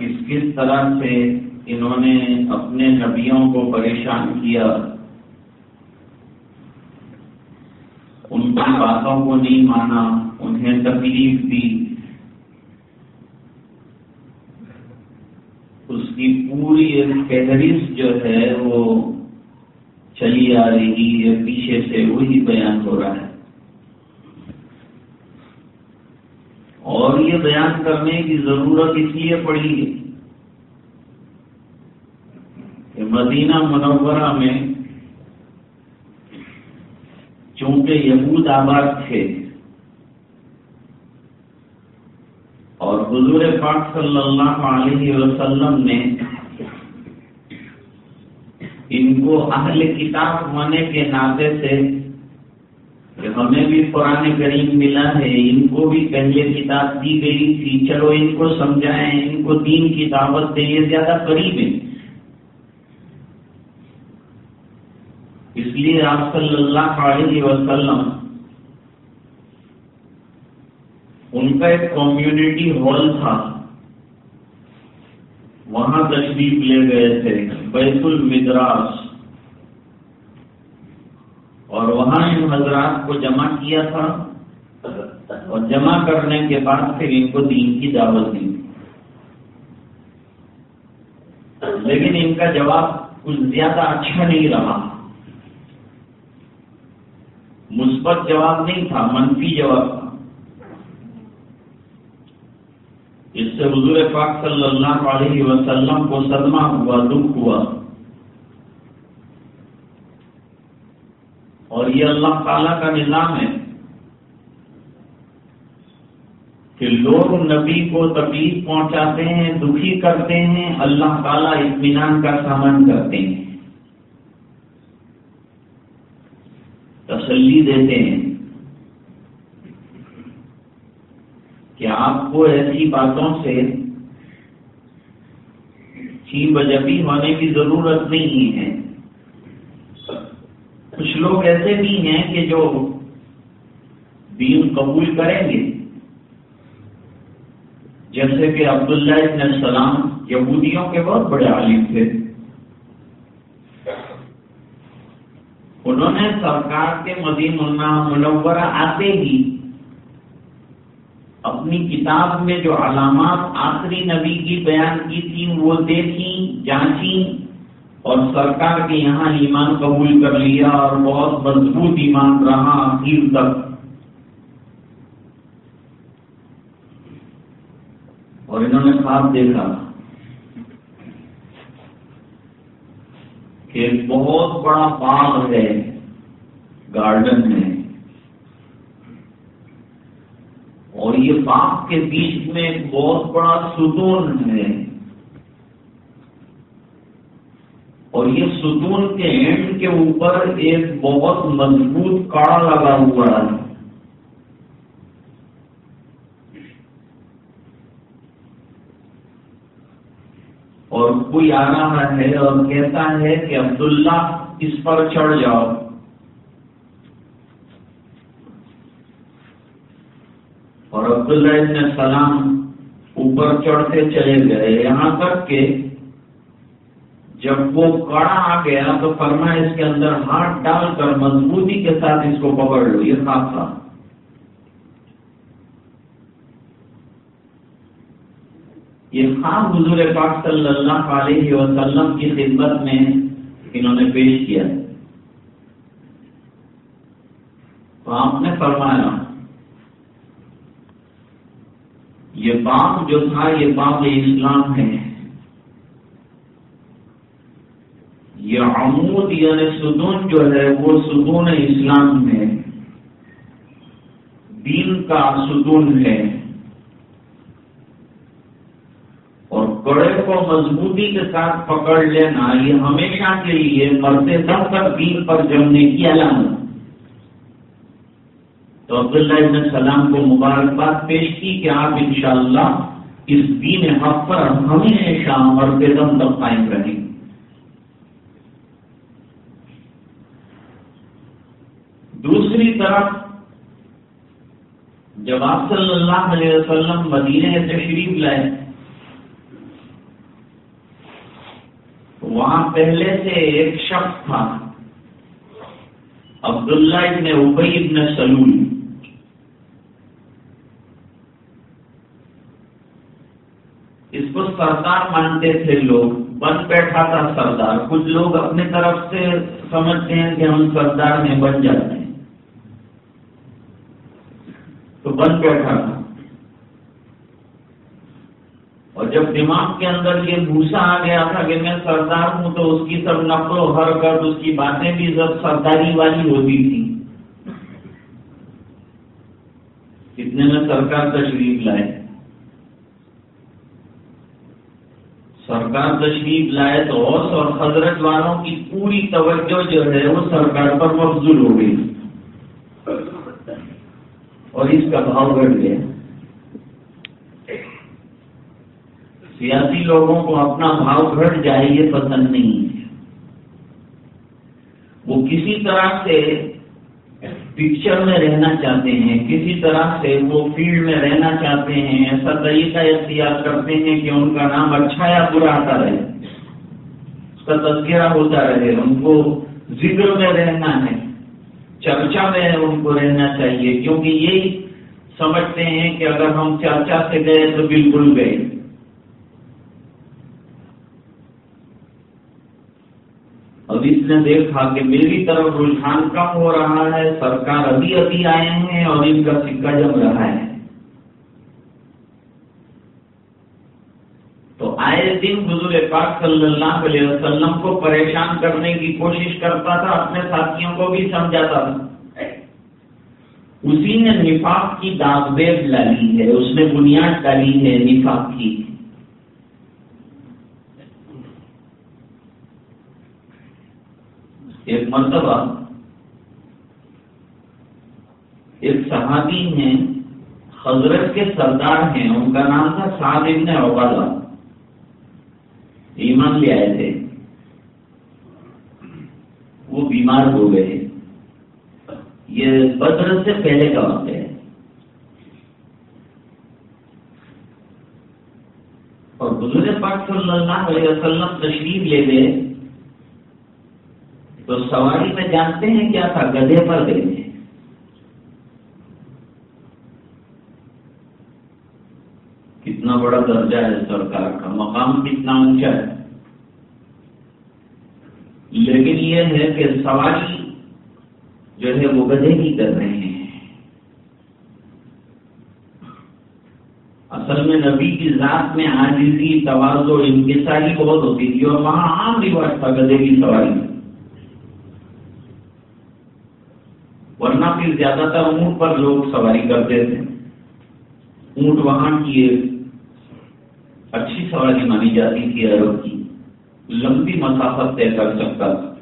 کس کس طرح سے انہوں نے اپنے نبیوں کو پریشان کیا؟ ان کی باتوں کو نہیں مانا، انہیں تکلیف دی۔ اس کی پوری فہرست جو ہے وہ چلی آ رہی ہے، پیچھے سے وہی بیان ہو رہا ہے اور یہ بیان کرنے کی ضرورت اس لیے پڑی ہے کہ مدینہ منورہ میں چونکہ یہود آباد تھے اور حضور پاک صلی اللہ علیہ وسلم نے ان کو اہل کتاب ہونے کے ناطے سے ہمیں بھی قرآن کریم ملا ہے، ان کو بھی پہلے کتاب دی گئی تھی۔ چلو ان کو سمجھائیں، ان کو دین کی دعوت دیں، یہ زیادہ قریب ہے اس لیے آپ صلی اللہ علیہ وسلم، ان کا ایک کمیونٹی ہال تھا۔ وہاں تشریف لے گئے تھے، بیت المدراس اور وہاں ان حضرات کو جمع کیا تھا اور جمع کرنے کے بعد پھر ان کو دین کی دعوت دی۔ لیکن ان کا جواب کچھ زیادہ اچھا نہیں رہا۔ مثبت جواب نہیں تھا، منفی جواب تھا۔ اس سے حضور پاک صلی اللہ علیہ وسلم کو صدمہ ہوا، دکھ ہوا اور یہ اللہ تعالی کا نظام ہے کہ لوگ نبی کو تکلیف پہنچاتے ہیں، دکھی کرتے ہیں، اللہ تعالیٰ اطمینان کا سامان کرتے ہیں۔ تسلی دیتے ہیں کہ آپ کو ایسی باتوں سے چی بجبی ہونے کی ضرورت نہیں ہے۔ لوگ ایسے بھی ہیں کہ جو دین قبول کریں گے۔ جیسے کہ عبداللہ ابن السلام یہودیوں کے بہت بڑے عالم تھے۔ انہوں نے سرکار کے مدین منورہ آتے ہی اپنی کتاب میں جو علامات آخری نبی کی بیان کی تھی، وہ دیکھی جانچی اور سرکار کے یہاں ایمان قبول کر لیا اور بہت مضبوط ایمان رہا آخر تک۔ اور انہوں نے خواب دیکھا کہ بہت بڑا باغ ہے، گارڈن میں اور یہ باغ کے بیچ میں ایک بہت بڑا ستون ہے۔ اور یہ ستون کے اینڈ کے اوپر ایک بہت مضبوط کڑا لگا ہوا ہے۔ اور کوئی آ رہا ہے اور کہتا ہے کہ عبداللہ اس پر چڑھ جاؤ۔ اور عبداللہ ابن سلام اوپر چڑھتے چلے گئے۔ یہاں تک کہ جب وہ کڑا آ گیا تو فرما اس کے اندر ہاتھ ڈال کر مضبوطی کے ساتھ اس کو پکڑ لو، یہ خواب تھا یہ خواب حضور پاک صلی اللہ علیہ وسلم کی خدمت میں انہوں نے پیش کیا۔ تو آپ نے فرمایا، یہ باپ جو تھا، یہ باپ اسلام ہے۔ یہ عمود یعنی ستون جو ہے وہ ستون اسلام ہے دین کا ستون ہے اور کڑے کو مضبوطی کے ساتھ پکڑ لینا یہ ہمیشہ کے لیے مرتے دم تک دین پر جمنے کی علامت تو عبداللہ ابن السلام کو مبارکباد پیش کی کہ آپ انشاءاللہ اس دین حق پر ہمیشہ مرتے دم تک قائم رہیں۔ دوسری طرف جب آپ صلی اللہ علیہ وسلم مدینہ تشریف لائے، وہاں پہلے سے ایک شخص تھا، عبداللہ ابن ابئی ابن سلول۔ اس کو سردار مانتے تھے لوگ، بن بیٹھا تھا سردار۔ کچھ لوگ اپنے طرف سے سمجھتے ہیں کہ ہم سردار میں بن جاتے ہیں۔ تو بن بیٹھا تھا۔ اور جب دماغ کے اندر یہ بھوسا آ گیا تھا کہ میں سردار ہوں تو اس کی سب نقل و حرکت اس کی باتیں بھی سب سرداری والی ہوتی تھی۔ کتنے میں سرکار تشریف لائے۔ سرکار تشریف لائے تو اوس اور حضرت والوں کی پوری توجہ جو ہے وہ سرکار پر مفضول ہو گئی۔ اور اس کا بھاؤ گھٹ گیا۔ سیاسی لوگوں کو اپنا بھاؤ گھٹ جائے یہ پسند نہیں ہے۔ وہ کسی طرح سے پکچر میں رہنا چاہتے ہیں، کسی طرح سے وہ فیلڈ میں رہنا چاہتے ہیں، ایسا طریقہ اختیار کرتے ہیں کہ ان کا نام اچھا یا برا آتا رہے۔ اس کا تذکرہ ہوتا رہے، ان کو ذکر میں رہنا ہے۔ چرچا میں ان کو رہنا چاہیے۔ کیونکہ یہی سمجھتے ہیں کہ اگر ہم چرچا سے گئے تو بالکل گئے۔ اب اس نے دیکھا کہ میری طرف رجحان کم ہو رہا ہے، سرکار ابھی ابھی آئے ہیں اور ان کا سکہ جم رہا ہے تو آئے دن حضور پاک صلی اللہ علیہ وسلم کو پریشان کرنے کی کوشش کرتا تھا، اپنے ساتھیوں کو بھی سمجھاتا تھا۔ اسی نے نفاق کی داغ ڈالی ہے، اس نے بنیاد ڈالی ہے نفاق کی۔ ایک مرتبہ ایک صحابی ہیں، حضرت کے سردار ہیں، ان کا نام تھا سعد ابن عبادہ۔ ایمان لے آئے تھے۔ وہ بیمار ہو گئے۔ یہ بدر سے پہلے کا وقت ہے۔ اور حضور پاک صلی اللہ علیہ وسلم تشریف لے گئے۔ تو سواری میں جانتے ہیں کیا تھا؟ گدھے پر گئے تھے کتنا بڑا درجہ ہے سرکار کا، مقام کتنا اونچا ہے۔ لیکن یہ ہے کہ سواری جو ہے وہ گدھے کی کر رہے ہیں۔ اصل میں نبی کی ذات میں آجیزی توازو انکساری بہت ہوتی تھی اور وہاں عام رواج تھا گدھے کی سواری ورنہ پھر زیادہ تر اونٹ پر لوگ سواری کرتے تھے۔ اونٹ وہاں کی ایک اچھی سواری مانی جاتی تھی عرب کی۔ لمبی مسافت طے کر سکتا تھا۔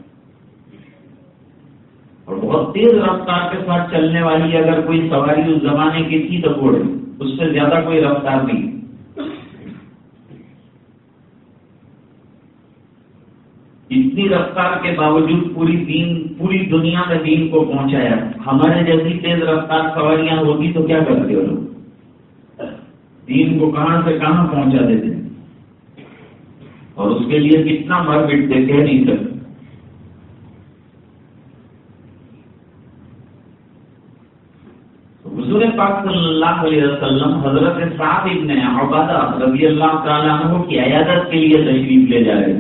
اور بہت تیز رفتار کے ساتھ چلنے والی اگر کوئی سواری اس زمانے کی تھی تو گھوڑے، اس سے زیادہ کوئی رفتار نہیں۔ اتنی رفتار کے باوجود پوری دین، پوری دنیا میں دین کو پہنچایا۔ ہمارے جیسی تیز رفتار سواریاں ہوتی تو کیا کرتے ہو لوگ؟ دین کو کہاں سے کہاں پہنچا دیتے اور اس کے لیے کتنا مر مٹتے کہہ نہیں سکتے۔ حضور پاک صلی اللہ علیہ وسلم حضرت صاحب ابن عبادہ رضی اللہ تعالیٰ عنہ کی عیادت کے لیے تشریف لے جا رہے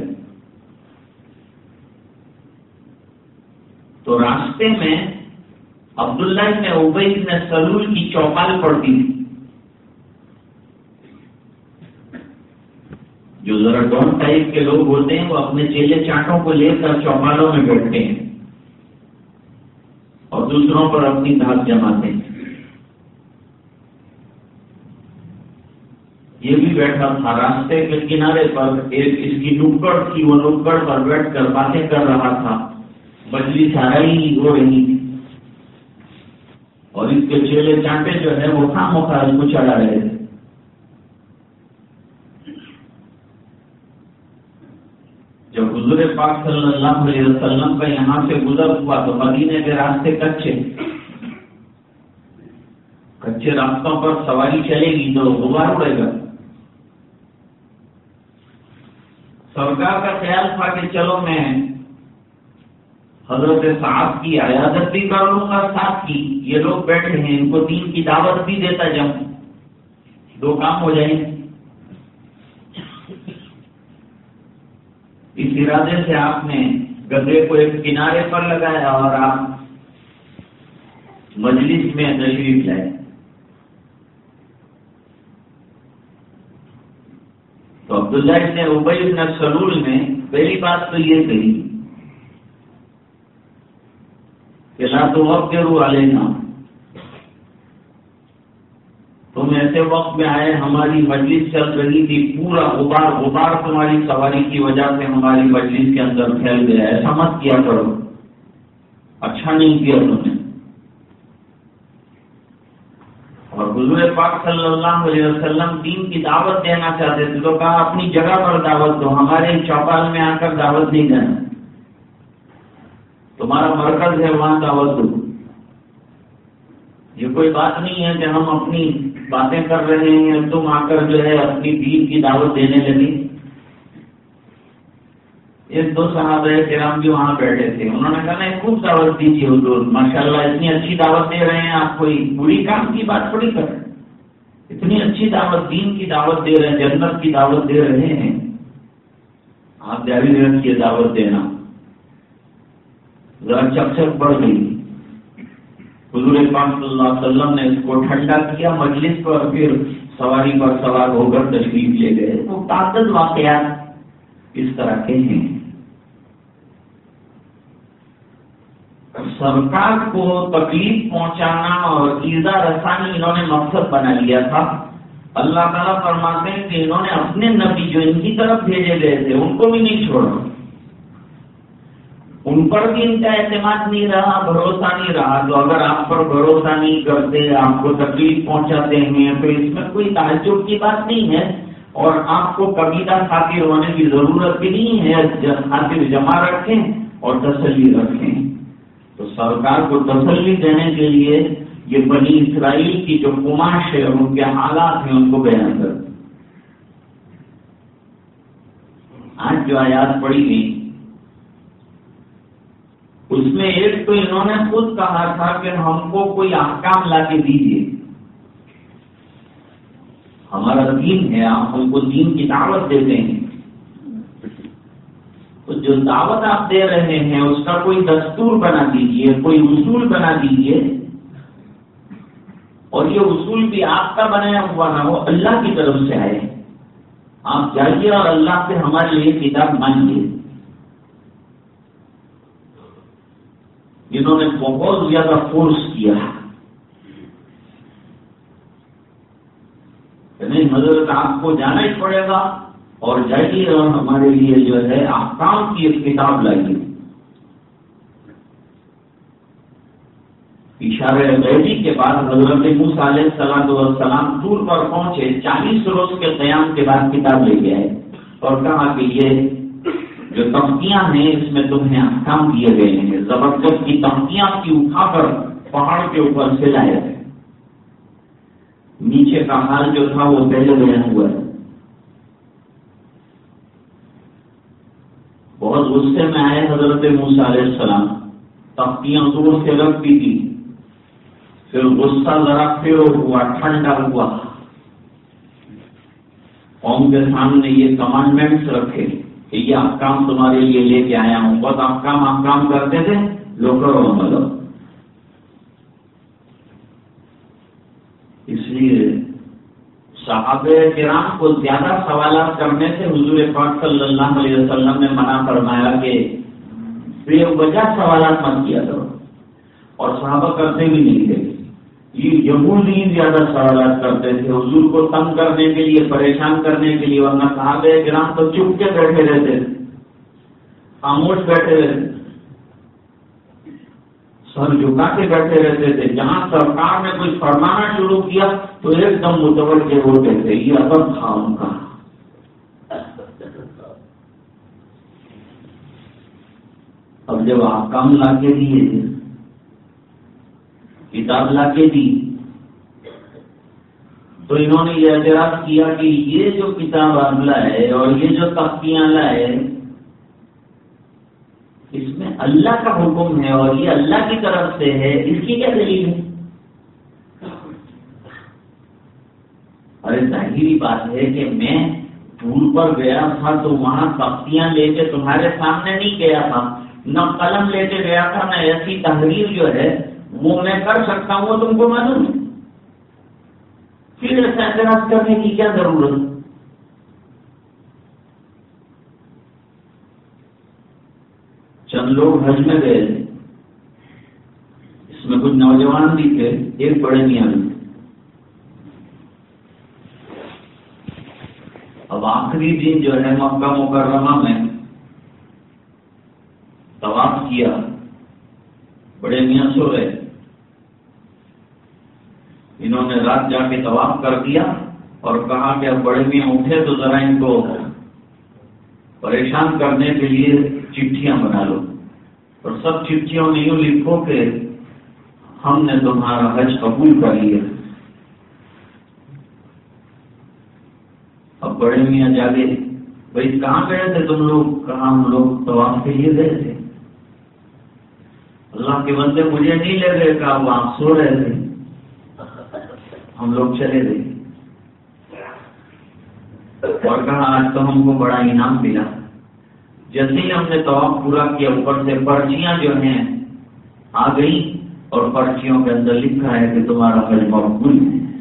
تو راستے میں عبداللہ ابن ابئی نے سلول کی چوپال پڑتی تھی۔ جو ذرا ڈون ٹائپ کے لوگ ہوتے ہیں وہ اپنے چیلے چاٹوں کو لے کر چوپالوں میں بیٹھتے ہیں اور دوسروں پر اپنی دھاک جماتے ہیں۔ یہ بھی بیٹھا تھا راستے کے کنارے پر، ایک اس کی نکڑ تھی، وہ نکڑ پر بیٹھ کر باتیں کر رہا تھا۔ بجلی سارائی ہو رہی تھی۔ اور اس کے چیلے چانٹے جو ہے وہ خام اس کو چڑھا رہے تھے۔ جب حضور پاک صلی اللہ علیہ وسلم کا یہاں سے گزر ہوا تو مدینے کے راستے کچے۔ کچے راستوں پر سواری چلے گی تو غبار اڑے گا۔ سرکار کا خیال تھا کہ چلو میں حضرت صاحب کی عیادت بھی کر لوں گا، ساتھ کی یہ لوگ بیٹھے ہیں، ان کو دین کی دعوت بھی دیتا جاؤں۔ دو کام ہو جائیں۔ اس ارادے سے آپ نے گدے کو ایک کنارے پر لگایا اور آپ مجلس میں تشریف لائے۔ تو عبداللہ ابن ابئی ابن سلول نے پہلی بات تو یہ کہی کہ لا تو وقت ضرور لینا تم ایسے وقت میں آئے، ہماری مجلس چل رہی تھی، پورا غبار غبار تمہاری سواری کی وجہ سے ہماری مجلس کے اندر پھیل گیا۔ ایسا مت کیا کرو۔ اچھا نہیں کیا تم نے۔ اور حضور پاک صلی اللہ علیہ وسلم دین کی دعوت دینا چاہتے تھے تو کہا، اپنی جگہ پر دعوت دو، ہمارے چوپال میں آ کر دعوت نہیں دینا۔ تمہارا مرکز ہے، وہاں دعوت دو۔ یہ کوئی بات نہیں ہے کہ ہم اپنی باتیں کر رہے ہیں تم آ کر جو ہے اپنی دین کی دعوت دینے لگی ایک دو صحابہ کرام بھی وہاں بیٹھے تھے۔ انہوں نے کہا، نہیں، خوب دعوت دیجیے حضور۔ ماشاء اللہ اتنی اچھی دعوت دے رہے ہیں۔ آپ کوئی بری کام کی بات تھوڑی کر اتنی اچھی دعوت، دین کی دعوت دے رہے ہیں، جنت کی دعوت دے رہے ہیں۔ آپ جاری رکھیے دعوت دینا۔ ذرا چک چک بڑھ گئی۔ حضور پاک صلی اللہ علیہ وسلم نے اس کو ٹھنڈا کیا، مجلس پر پھر سواری پر سوار ہو کر تشریف لے گئے۔ وہ طاقت واقعات اس طرح کے ہیں۔ سرکار کو تکلیف پہنچانا اور ایزا رسانی انہوں نے مقصد بنا لیا تھا۔ اللہ تعالیٰ فرماتے ہیں کہ انہوں نے اپنے نبی جو ان کی طرف بھیجے گئے تھے، ان کو بھی نہیں چھوڑا۔ ان پر بھی ان کا اعتماد نہیں رہا، بھروسہ نہیں رہا۔ تو اگر آپ پر بھروسہ نہیں کرتے، آپ کو تکلیف پہنچاتے ہیں، تو اس میں کوئی تعجب کی بات نہیں ہے۔ اور آپ کو کبیلا خاطر ہونے کی ضرورت بھی نہیں ہے خاطر جمع رکھیں اور تسلی رکھیں۔ تو سرکار کو تسلی دینے کے لیے یہ بنی اسرائیل کی جو کماش ہے ان کے حالات ہیں، ان کو بیان کر آج جو آیات پڑی گئی اس میں ایک تو انہوں نے خود کہا تھا کہ ہم کو کوئی احکام لا کے دیجیے ہمارا دین ہے، آپ ہم کو دین کی دعوت دیتے ہیں۔ تو جو دعوت آپ دے رہے ہیں، اس کا کوئی دستور بنا دیجیے کوئی اصول بنا دیجیے اور یہ اصول بھی آپ کا بنایا ہوا نہ ہو، اللہ کی طرف سے آئے آپ جائیے اور اللہ سے ہمارے لیے کتاب مانگیے۔ انہوں نے بہت زیادہ فورس کیا نہیں، حضرت آپ کو جانا ہی پڑے گا اور جائیے اور ہمارے لیے جو ہے آکام کی ایک کتاب لائیے۔ اشارے غیبی کے بعد حضرت علیہ السلام والسلام ٹور پر پہنچے، چالیس روز کے قیام کے بعد کتاب لے کے آئے اور کہا کہ یہ جو تختیاں ہیں، اس میں تمہیں احکام دیے گئے ہیں۔ زبردست کی تختیاں کی اٹھا کر پہاڑ کے اوپر سے لائے تھے نیچے کا حال جو تھا، وہ پہلے بیان ہوا۔ ہے بہت غصے میں آئے حضرت علیہ السلام۔ تختیاں دور سے رکھ دی تھی پھر غصہ ذرا پھر ہوا، ٹھنڈا ہوا۔ قوم کے سامنے یہ کمانڈمنٹس رکھے۔ کہ یہ آپ کام تمہارے لیے لے کے آیا ہوں، بہت آپ کام کرتے تھے لو کرو مطلب اس لیے صحابہ کرام کو زیادہ سوالات کرنے سے حضور پاک صلی اللہ علیہ وسلم نے منع فرمایا کہ بے وجہ سوالات مت کیا کرو۔ اور صحابہ کرتے بھی نہیں تھے۔ جی، یہ زیادہ سوالات کرتے تھے، حضور کو تنگ کرنے کے لیے، پریشان کرنے کے لیے، ورنہ صحابہ کرام تو چپ کے بیٹھے رہتے تھے، خاموش بیٹھے رہتے سر جھکا کے بیٹھے رہتے تھے، جہاں سرکار نے کچھ فرمانا شروع کیا تو ایک دم متوجہ ہوتے تھے، یہ ادب تھا ان کا۔ اب جب آپ کم لا کے دیے کتاب لا کے دی۔ تو انہوں نے یہ اعتراض کیا کہ یہ جو کتاب آپ لائے اور یہ جو تختیاں لائے، اس میں اللہ کا حکم ہے اور یہ اللہ کی طرف سے ہے، اس کی کیا دلیل ہے؟ ارے ظاہری بات ہے کہ میں ٹور پر گیا تھا تو وہاں تختیاں لے کے تمہارے سامنے نہیں گیا تھا، نہ قلم لے کے گیا تھا، نہ ایسی تحریر جو ہے وہ میں کر سکتا ہوں، وہ تم کو معلوم ہے۔ پھر ایسا اعتراض کرنے کی کیا ضرورت؟ چند لوگ حج میں گئے۔ اس میں کچھ نوجوان بھی تھے، ایک بڑے میاں بھی۔ اب آخری دن جو ہے مکہ مکرمہ میں طواف کیا۔ بڑے میاں سو رہے انہوں نے رات جا کے طواف کر دیا اور کہا کہ اب بڑے میاں اٹھے تو ذرا ان کو پریشان کرنے کے لیے چٹھیاں بنا لو۔ اور سب چٹھیوں میں یوں لکھو کہ ہم نے تمہارا حج قبول کر لیا۔ اب بڑے میاں جاگے۔ بھائی کہاں گئے تھے تم لوگ؟ کہاں ہم لوگ طواف کے لیے گئے تھے۔ اللہ کے بندے مجھے نہیں لے گئے کہ آپ وہاں سو رہے تھے۔ ہم لوگ چلے گئے۔ اور کہا، آج تو ہم کو بڑا انعام ملا۔ جیسے ہی ہم نے طواف پورا کیا، اوپر سے پرچیاں جو ہیں آ گئی اور پرچیوں کے اندر لکھا ہے کہ تمہارا حج مقبول ہے۔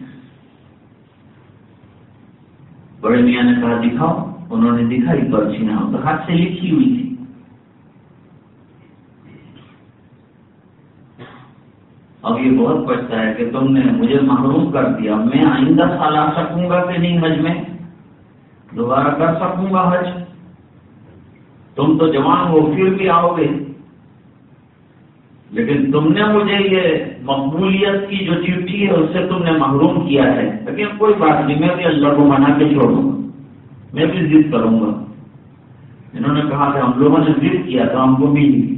بڑے میاں نے کہا، دکھاؤ۔ انہوں نے دکھائی پرچیاں تو ہاتھ سے لکھی ہوئی تھی۔ اب یہ بہت پچتا ہے کہ تم نے مجھے محروم کر دیا۔ میں آئندہ سال آ سکوں گا کہ نہیں حج میں؟ دوبارہ کر سکوں گا حج؟ تم تو جوان ہو، پھر بھی آؤ گے۔ لیکن تم نے مجھے یہ مقبولیت کی جو چٹھی ہے، اس سے تم نے محروم کیا ہے۔ لیکن کوئی بات نہیں، میں بھی اللہ کو منا کے چھوڑوں گا۔ میں بھی ضد کروں گا۔ انہوں نے کہا کہ ہم لوگوں نے ضد کیا، تو ہم کو ملی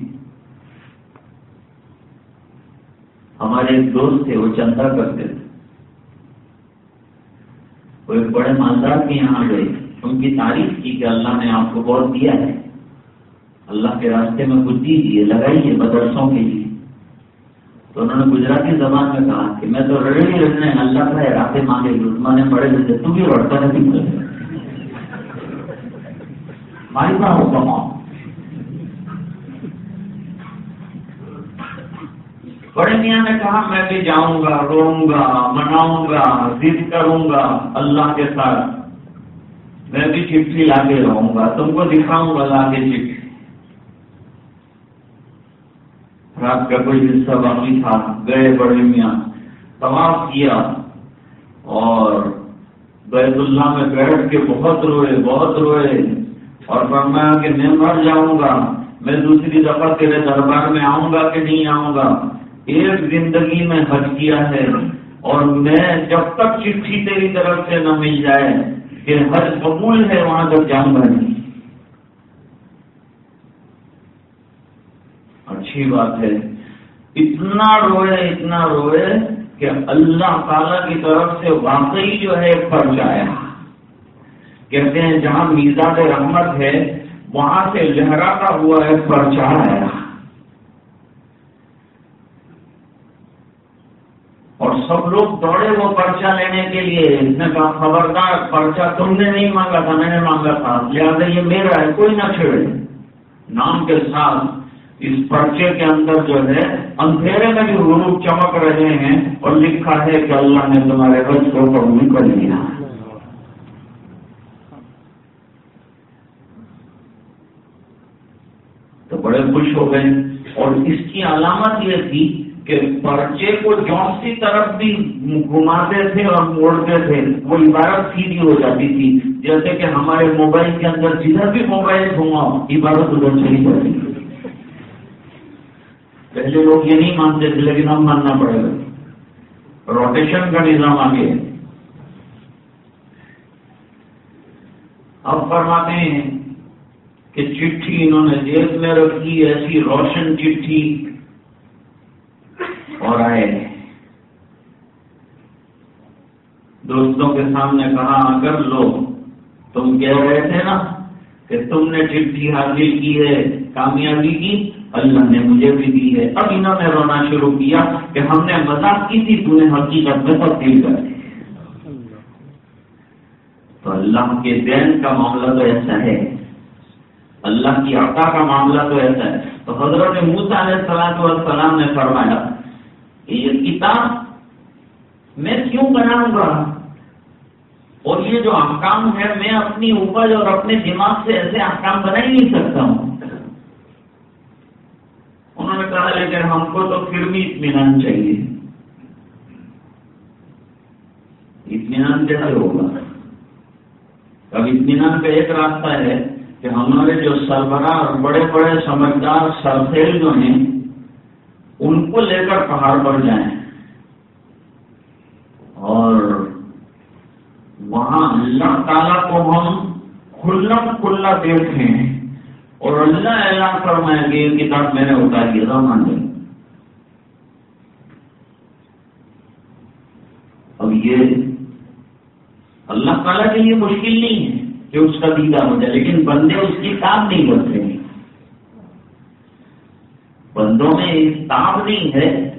ہمارے ایک دوست تھے، وہ چندہ کرتے تھے۔ وہ ایک بڑے مالدار کے یہاں گئے۔ ان کی تعریف کی کہ اللہ نے آپ کو بہت دیا ہے۔ اللہ کے راستے میں کچھ دیجیے لگائیے مدرسوں کے لیے۔ تو انہوں نے گجراتی زبان میں کہا کہ میں تو رڑی رہنے اللہ کا راستے مانگے گی عثمان نے پڑھے دیتے بھی رڑتا نہیں ماری بات ہو کماؤ بڑے میاں نے کہا، میں بھی جاؤں گا روؤں گا مناؤں گا ضد کروں گا اللہ کے ساتھ۔ میں بھی چٹھی لا کے رہوں گا تم کو دکھاؤں گا لا کے چٹھی۔ رات کا کوئی حصہ باقی تھا، گئے بڑے میاں طواف کیا۔ اور بیت اللہ میں بیٹھ کے بہت روئے بہت روئے۔ اور فرمایا کہ میں مر جاؤں گا میں دوسری دفعہ تیرے دربار میں آؤں گا کہ نہیں آؤں گا ایک زندگی میں حج کیا ہے اور میں جب تک چٹھی تیری طرف سے نہ مل جائے کہ حج قبول ہے وہاں تک جاؤں گا نہیں اچھی بات ہے۔ اتنا روئے اتنا روئے کہ اللہ تعالی کی طرف سے واقعی جو ہے پرچ آیا۔ کہتے ہیں جہاں میزا رحمت ہے، وہاں سے لہراتا ہوا ہے پرچا آیا۔ اور سب لوگ دوڑے وہ پرچا لینے کے لیے۔ اس نے کہا خبردار پرچا تم نے نہیں مانگا تھا، میں نے مانگا تھا۔ لہٰذا یہ میرا ہے، کوئی نہ چھوڑے۔ نام کے ساتھ اس پرچے کے اندر جو ہے، اندھیرے میں بھی حروف چمک رہے ہیں اور لکھا ہے کہ اللہ نے تمہارے رج کو قبول کر لیا۔ تو بڑے خوش ہو گئے۔ اور اس کی علامت یہ تھی کہ پرچے کو جون سی طرف بھی گھماتے تھے اور موڑتے تھے، وہ عبارت سیدھی ہو جاتی تھی۔ جیسے کہ ہمارے موبائل کے اندر جدھر بھی موبائل گھماؤ، عبارت ادھر چلی جاتی۔ تھی پہلے لوگ یہ نہیں مانتے تھے، لیکن اب ماننا پڑے گا۔ روٹیشن کا نظام آگے۔ اب فرماتے ہیں کہ چٹھی انہوں نے جیب میں رکھی، ایسی روشن چٹھی اور آئے دوستوں کے سامنے کہا، اگر لو تم کہہ رہے تھے نا کہ تم نے چٹھی حاصل کی ہے، کامیابی کی، اللہ نے مجھے بھی دی ہے۔ اب انہوں نے رونا شروع کیا کہ ہم نے مذاق کی تھی حقیقت میں تبدیل کر تو اللہ کے دین کا معاملہ تو ایسا ہے۔ اللہ کی عطا کا معاملہ تو ایسا ہے۔ تو حضرت موسا علیہ السلام والسلام نے فرمایا کہ یہ کتاب میں کیوں بناؤں گا؟ اور یہ جو احکام ہے میں اپنی اوپر اور اپنے دماغ سے ایسے احکام بنا ہی نہیں سکتا ہوں۔ انہوں نے کہا، لیکن ہم کو تو پھر بھی اطمینان چاہیے۔ اطمینان کیسے ہوگا؟ اب اطمینان کا ایک راستہ ہے کہ ہمارے جو سربراہ اور بڑے بڑے سمجھدار سرفیل جو ہیں ان کو لے کر پہاڑ پر جائیں۔ اور وہاں اللہ تعالیٰ کو ہم کھلا کھلا دیکھیں اور اللہ اعلان فرمائیں گے، یہ کتاب میں نے اتاری مان لیں اب یہ اللہ تعالیٰ کے لیے مشکل نہیں ہے کہ اس کا دیدہ ہو جائے، لیکن بندے اس کی تاب نہیں کرتے۔ ہیں بندوں میں اس تاب نہیں ہے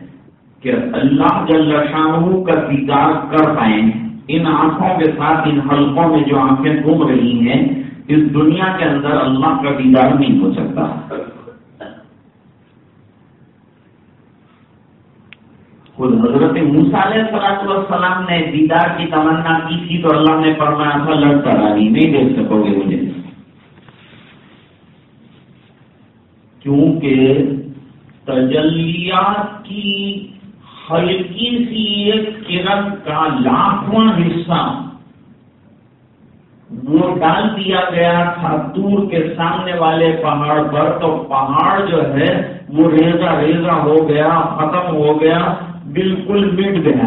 کہ اللہ جل شاہ کا دیدار کر پائیں۔ ان آنکھوں کے ساتھ، ان حلقوں میں جو آنکھیں گھوم رہی ہیں، اس دنیا کے اندر اللہ کا دیدار نہیں ہو سکتا۔ خود حضرت علیہ سلاط والسلام نے دیدار کی تمنا کی تھی تو اللہ نے فرمایا تھا، لڑ کر آئی نہیں دیکھ سکو گے مجھے۔ کیونکہ تجلیات کی ہلکی سی ایک کرن کا لاکھواں حصہ وہ ڈال دیا گیا تھا دور کے سامنے والے پہاڑ پر، تو پہاڑ جو ہے وہ ریزا ریزا ہو گیا، ختم ہو گیا، بالکل مٹ گیا۔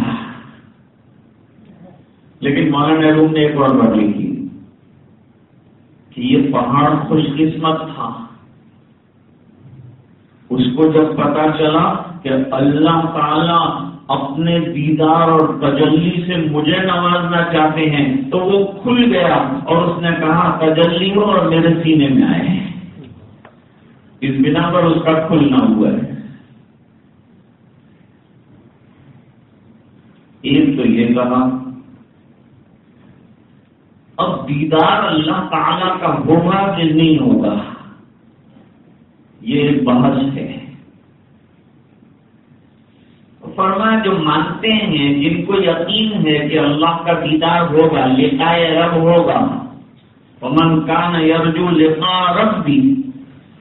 لیکن مولانا روم نے ایک اور بات لکھی کہ یہ پہاڑ خوش قسمت تھا۔ اس کو جب پتا چلا کہ اللہ تعالی اپنے دیدار اور تجلی سے مجھے نوازنا چاہتے ہیں، تو وہ کھل گیا اور اس نے کہا، تجلی ہو اور میرے سینے میں آئے ہیں۔ اس بنا پر اس کا کھلنا ہوا ہے۔ ایک تو یہ کہا، اب دیدار اللہ تعالی کا ہوگا کہ نہیں ہوگا؟ یہ بحث ہے۔ فرمایا جو مانتے ہیں، جن کو یقین ہے کہ اللہ کا دیدار ہوگا لکھائے رب ہوگا امن کان یرجو لکھا رب بھی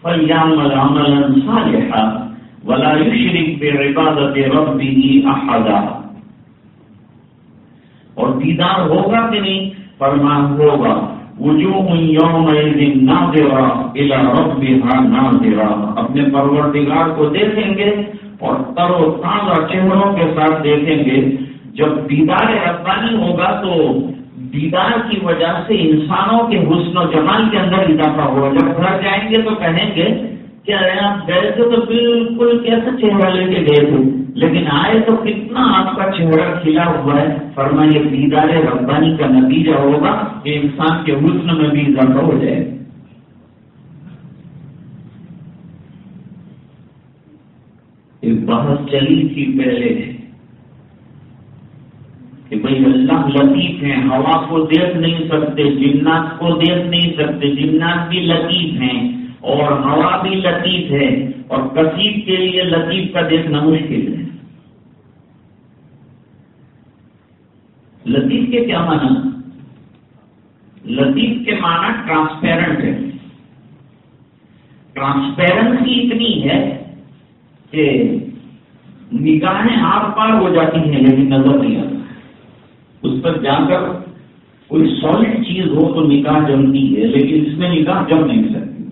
فلیامل عملا صالحا ولا یشرک بعبادت ربه احدا۔ اور دیدار ہوگا کہ نہیں؟ فرما ہوگا۔ وجوہ یومئذ ناظرہ۔ ربها اپنے پروردگار کو دیکھیں گے اور تر و تازہ چہروں کے ساتھ دیکھیں گے۔ جب دیدار ربانی ہوگا تو دیدار کی وجہ سے انسانوں کے حسن و جمال کے اندر اضافہ ہوگا۔ جب گھر جائیں گے تو کہیں گے کہ ارے آپ گئے تھے تو بالکل کیسا چہرہ لے کے گئے تھے۔ لیکن آئے تو کتنا آپ کا چہرہ کھلا ہوا ہے۔ فرما یہ دیدار ربانی کا نتیجہ ہوگا کہ انسان کے حسن میں بھی اضافہ ہو جائے۔ ایک بحث چلی تھی پہلے۔ کہ بھائی اللہ لطیف ہیں، ہوا کو دیکھ نہیں سکتے، جنات کو دیکھ نہیں سکتے، جنات بھی لطیف ہیں اور ہوا بھی لطیف ہے اور کثیب کے لیے لطیف کا دیکھنا مشکل ہے۔ لطیف کے کیا مانا لطیف کے مانا ٹرانسپیرنٹ ہے۔ ٹرانسپیرنسی اتنی ہے کہ نگاہیں آر پار ہو جاتی ہیں لیکن نظر نہیں آتا۔ اس پر جا کر کوئی سالڈ چیز ہو تو نکاح جمتی ہے، لیکن اس میں نکاح جم نہیں سکتی۔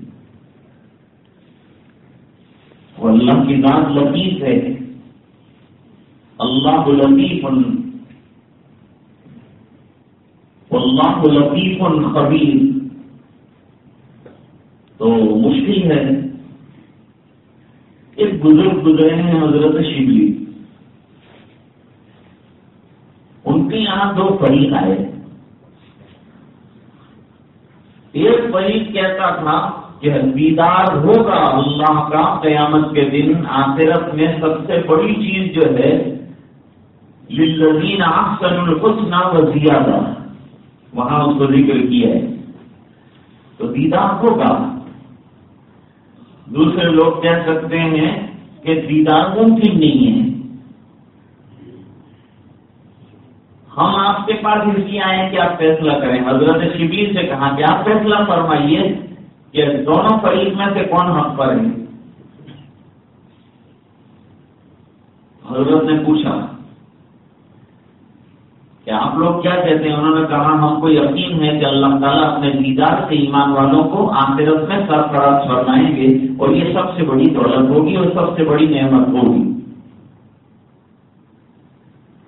اور اللہ کی ذات لطیف ہے۔ اللہ لطیف اللہ لطیف خبیر۔ تو مشکل ہے ایک بزرگ گزرے ہیں حضرت شبلی ان کے یہاں دو فریق آئے۔ ایک فریق کہتا تھا کہ دیدار ہوگا اللہ کا قیامت کے دن آخرت میں سب سے بڑی چیز جو ہے، للذین احسن الحسن و زیادہ وہاں اس کو ذکر کیا ہے۔ تو دیدار ہوگا۔ دوسرے لوگ کہہ سکتے ہیں کہ دیدار ممکن نہیں ہے۔ ہم آپ کے پاس اس لیے آئے کہ آپ فیصلہ کریں۔ حضرت شبیر سے کہا کہ آپ فیصلہ فرمائیے کہ دونوں فریق میں سے کون حق پر ہے۔ حضرت نے پوچھا، کہ آپ لوگ کیا کہتے ہیں؟ انہوں نے کہا، ہم کو یقین ہے کہ اللہ تعالیٰ اپنے دیدار سے ایمان والوں کو آخرت میں سرفراز فرمائیں گے۔ اور یہ سب سے بڑی دولت ہوگی اور سب سے بڑی نعمت ہوگی۔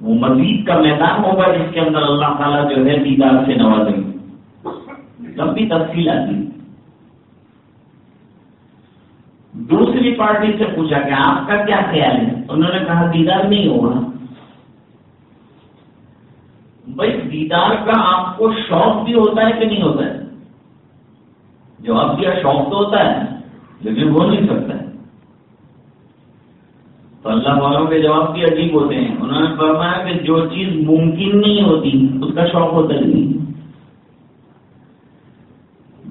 وہ مزید کا میدان ہوگا جس کے اندر اللہ تعالیٰ جو ہے دیدار سے نوازیں گے۔ لمبی تفصیل آتی۔ دوسری پارٹی سے پوچھا کہ آپ کا کیا خیال ہے؟ انہوں نے کہا دیدار نہیں ہوگا بھائی دیدار کا آپ کو شوق بھی ہوتا ہے کہ نہیں ہوتا ہے؟ جواب دیا، شوق تو ہوتا ہے۔ لیکن ہو نہیں سکتا ہے۔ تو اللہ والوں کے جواب بھی عجیب ہوتے ہیں۔ انہوں نے فرمایا کہ جو چیز ممکن نہیں ہوتی، اس کا شوق ہوتا نہیں۔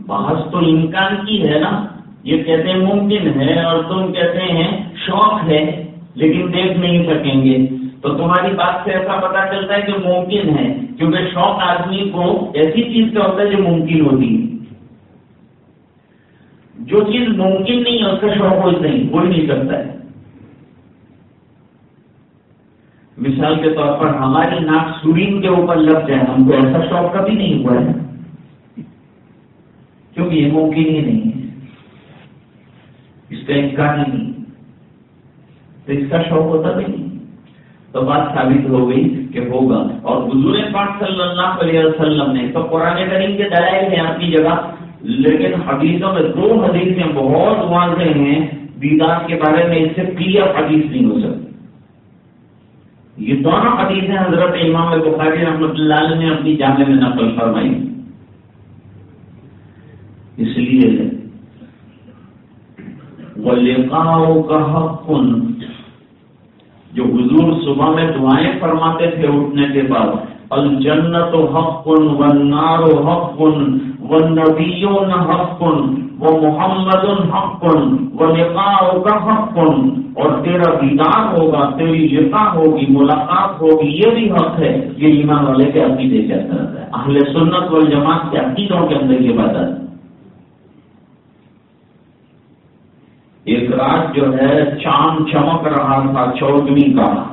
بحث تو امکان کی ہے نا۔ یہ کہتے ہیں ممکن ہے اور تم کہتے ہیں شوق ہے، لیکن دیکھ نہیں سکیں گے۔ تو تمہاری بات سے ایسا پتا چلتا ہے کہ ممکن ہے، کیونکہ شوق آدمی کو ایسی چیز کا ہوتا ہے جو ممکن ہوتی ہے۔ جو چیز ممکن نہیں ہے اس کا شوق ہو نہیں ہو ہی نہیں سکتا ہے۔ مثال کے طور پر ہماری ناک سورین کے اوپر لگ جائے، ہم کو ایسا شوق کبھی نہیں ہوا ہے۔ کیونکہ یہ ممکن ہی نہیں ہے۔ اس کا انکار ہی نہیں۔ تو اس کا شوق ہوتا بھی نہیں۔ تو بات ثابت ہو گئی کہ ہوگا۔ اور حضور پاک صلی اللہ علیہ وسلم نے تو قرآن کریم کے دلائل ہیں اپنی جگہ لیکن حدیثوں میں دو حدیثیں بہت واضح ہیں، دیدار کے بارے میں اس سے کلیئر حدیث نہیں ہو سکتی۔ یہ دونوں حدیثیں حضرت امام بخاری رحمۃ اللہ علیہ نے اپنی جامع میں نقل فرمائی۔ اس لیے وہ لکھاؤ کا حق۔ جو حضور صبح میں دعائیں فرماتے تھے اٹھنے کے بعد۔ الجنت حق والنار حق والنبیون حق ومحمد حق ولقاء حق اور تیرا دیدار ہوگا، تیری لقاء ہوگی، ملاقات ہوگی، یہ بھی حق ہے۔ یہ ایمان والے کے عقیدے کے اندر ہے۔ اہل سنت والجماعت کے عقیدوں کے اندر یہ بات ہے۔ ایک رات جو ہے، چاند چمک رہا تھا چودویں کا۔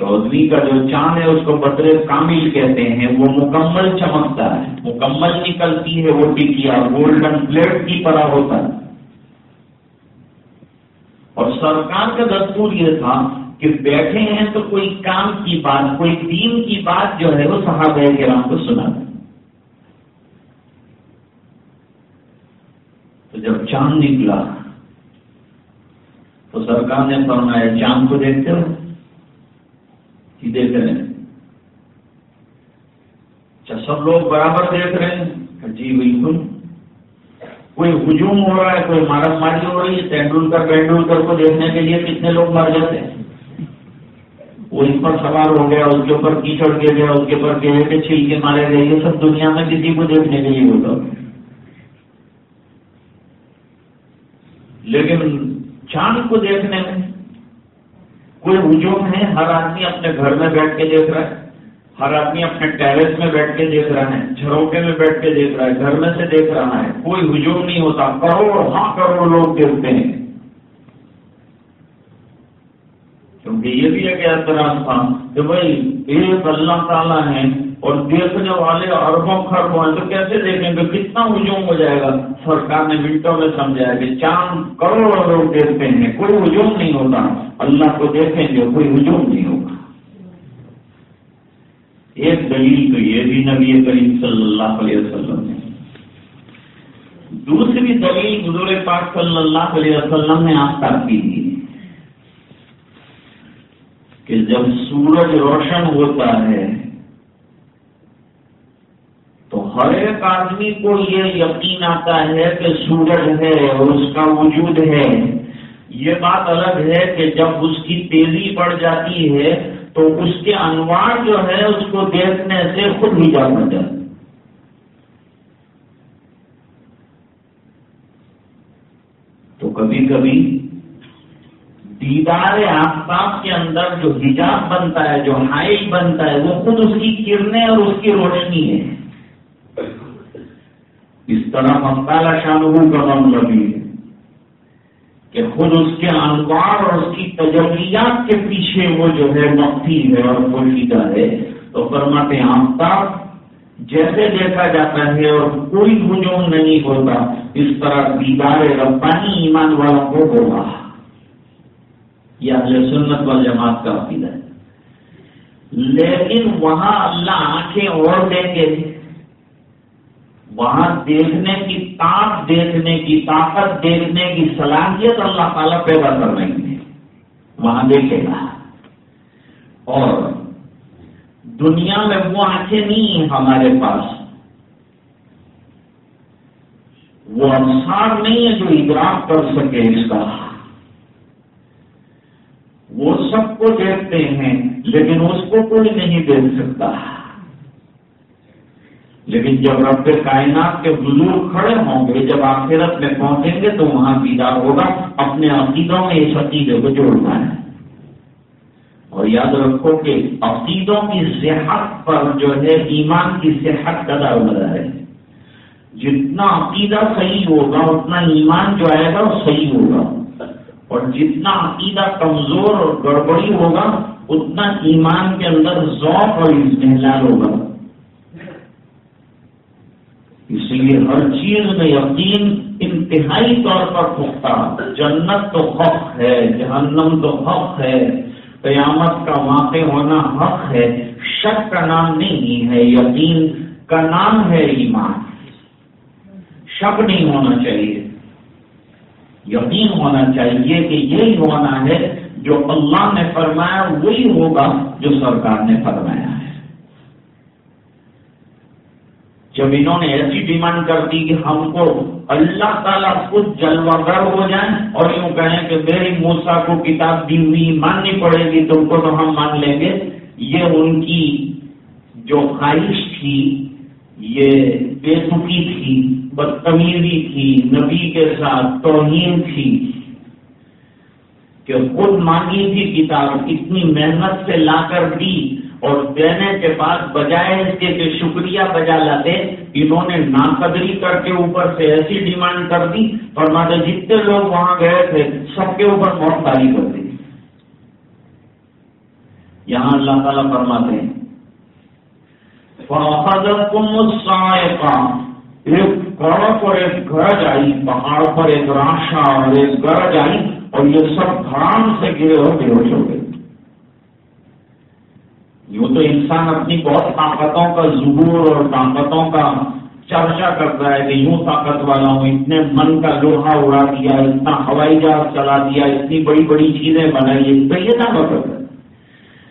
چودویں کا جو چاند ہے، اس کو بدر کامل کہتے ہیں، وہ مکمل چمکتا ہے۔ مکمل نکلتی ہے وہ ٹکیا گولڈن پلیٹ کی طرح ہوتا ہے۔ اور سرکار کا دستور یہ تھا کہ بیٹھے ہیں تو کوئی کام کی بات، کوئی دین کی بات جو ہے، وہ صحابہ کرام کو سنا دیں تو جب چاند نکلا، تو سرکار نے فرمایا، چاند کو دیکھتے ہو؟ دیکھ رہے ہیں۔ اچھا سب لوگ برابر دیکھ رہے ہیں۔ جی بالکل۔ کوئی ہجوم ہو رہا ہے، کوئی مارک ماری ہو رہی ہے۔ تینڈولکر پینڈولکر کو دیکھنے کے لیے کتنے لوگ مر جاتے ہیں۔ وہ اس پر سوار ہو گیا، اس کے اوپر کیچڑ گر گیا، اس کے اوپر گہرے کے چھیل کے مارے گئے۔ یہ سب دنیا میں کسی کو دیکھنے کے لیے ہوتا۔ لیکن چاند کو دیکھنے میں کوئی ہجوم ہے ہر آدمی اپنے گھر میں بیٹھ کے دیکھ رہا ہے۔ ہر آدمی اپنے ٹیرس میں بیٹھ کے دیکھ رہا ہے، جھروکے میں بیٹھ کے دیکھ رہا ہے، گھر میں سے دیکھ رہا ہے۔ کوئی ہجوم نہیں ہوتا، کروڑ ہاں کروڑ لوگ دیکھتے ہیں۔ کیونکہ یہ بھی ہے کہ اعتراض تھا کہ بھائی ایک اللہ تعالیٰ ہے اور دیکھنے والے اربوں خربوں ہیں تو کیسے دیکھیں گے؟ کتنا ہجوم ہو جائے گا؟ سرکار نے منٹوں میں سمجھایا کہ چاند کروڑوں لوگ دیکھتے ہیں، کوئی ہجوم نہیں ہوتا۔ اللہ کو دیکھیں گے، کوئی ہجوم نہیں ہوگا۔ ایک دلیل تو یہ بھی نبی کریم صلی اللہ علیہ وسلم نے۔ دوسری دلیل حضور پاک صلی اللہ علیہ وسلم نے آپ کی تھی کہ جب سورج روشن ہوتا ہے ہر ایک آدمی کو یہ یقین آتا ہے کہ سورج ہے اور اس کا وجود ہے۔ یہ بات الگ ہے کہ جب اس کی تیزی بڑھ جاتی ہے تو اس کے انوار جو ہے، اس کو دیکھنے سے خود ہی جا جاتا تو کبھی کبھی دیدار آفتاب کے اندر جو حجاب بنتا ہے، جو ہائل بنتا ہے، وہ خود اس کی کرنیں اور اس کی روشنی ہے۔ اس طرح ممتالا شاہ کا من لگی ہے کہ خود اس کے انوار اور اس کی تجربیات کے پیچھے وہ جو ہے مفتی ہے اور پوشیدہ ہے، تو فرماتے آفتاب جیسے دیکھا جاتا ہے اور کوئی ہجوم نہیں ہوتا، اس طرح دیدار ربانی ایمان والا کو ہوگا یہ اہل سنت وال جماعت کا عقیدہ ہے۔ لیکن وہاں اللہ آنکھیں اور دیں گے وہاں دیکھنے کی طاقت، دیکھنے کی طاقت، دیکھنے کی صلاحیت اللہ تعالیٰ پیدا کر رہی ہے وہاں دیکھے گا۔ اور دنیا میں وہ آنکھیں نہیں ہیں ہمارے پاس۔ وہ انسار نہیں ہے جو ادراک کر سکے اس کا۔ وہ سب کو دیکھتے ہیں لیکن اس کو کوئی نہیں دیکھ سکتا۔ لیکن جب رب کائنات کے بزرگ کھڑے ہوں گے، جب آخرت میں پہنچیں گے، تو وہاں دیدار ہوگا، اپنے عقیدوں میں اس عقیدے کو جوڑنا ہے۔ اور یاد رکھو کہ عقیدوں کی صحت پر جو ہے، ایمان کی صحت کا دار ہے۔ جتنا عقیدہ صحیح ہوگا، اتنا ایمان جو آئے گا، وہ صحیح ہوگا۔ اور جتنا عقیدہ کمزور اور گڑبڑی ہوگا، اتنا ایمان کے اندر ذوق اور اجتحال ہوگا۔ اس لیے ہر چیز میں یقین انتہائی طور پر پختہ. جنت تو حق ہے، جہنم تو حق ہے، قیامت کا واقع ہونا حق ہے، شک کا نام نہیں ہے، یقین کا نام ہے ایمان. شک نہیں ہونا چاہیے. یقین ہونا چاہیے کہ یہی ہونا ہے جو اللہ نے فرمایا، وہی ہوگا جو سرکار نے فرمایا ہے. جب انہوں نے ایسی ڈیمانڈ کر دی کہ ہم کو اللہ تعالیٰ خود جلوہ گر ہو جائیں اور یوں کہیں کہ میری موسا کو کتاب دی ہوئی ماننی پڑے گی تم کو تو ہم مان لیں گے، یہ ان کی جو خواہش تھی، یہ بے سکی تھی، بدتمیزی تھی، نبی کے ساتھ توہین تھی کہ خود مانگی تھی کتاب، اتنی محنت سے لا کر دی اور دینے کے بعد بجائے اس کے کہ شکریہ بجا لاتے انہوں نے ناقدری کر کے اوپر سے ایسی ڈیمانڈ کر دی۔ اور ماتے جتنے لوگ وہاں گئے تھے، سب کے اوپر بہت تاریخ کر دی یہاں اللہ تعالیٰ فرماتے ہیں ایک ایک گرج آئی، پہاڑ پر ایک راشا اور ایک گرج آئی، اور یہ سب دھڑام سے گرے اور بے ہوش ہو گئے یوں تو انسان اپنی بہت طاقتوں کا ظہور اور طاقتوں کا چرچا کرتا ہے کہ یوں طاقت والا ہوں، اتنے من کا لوہا اڑا دیا، اتنا ہوائی جہاز چلا دیا، اتنی بڑی بڑی چیزیں بنائی تو یہ نہ ہے۔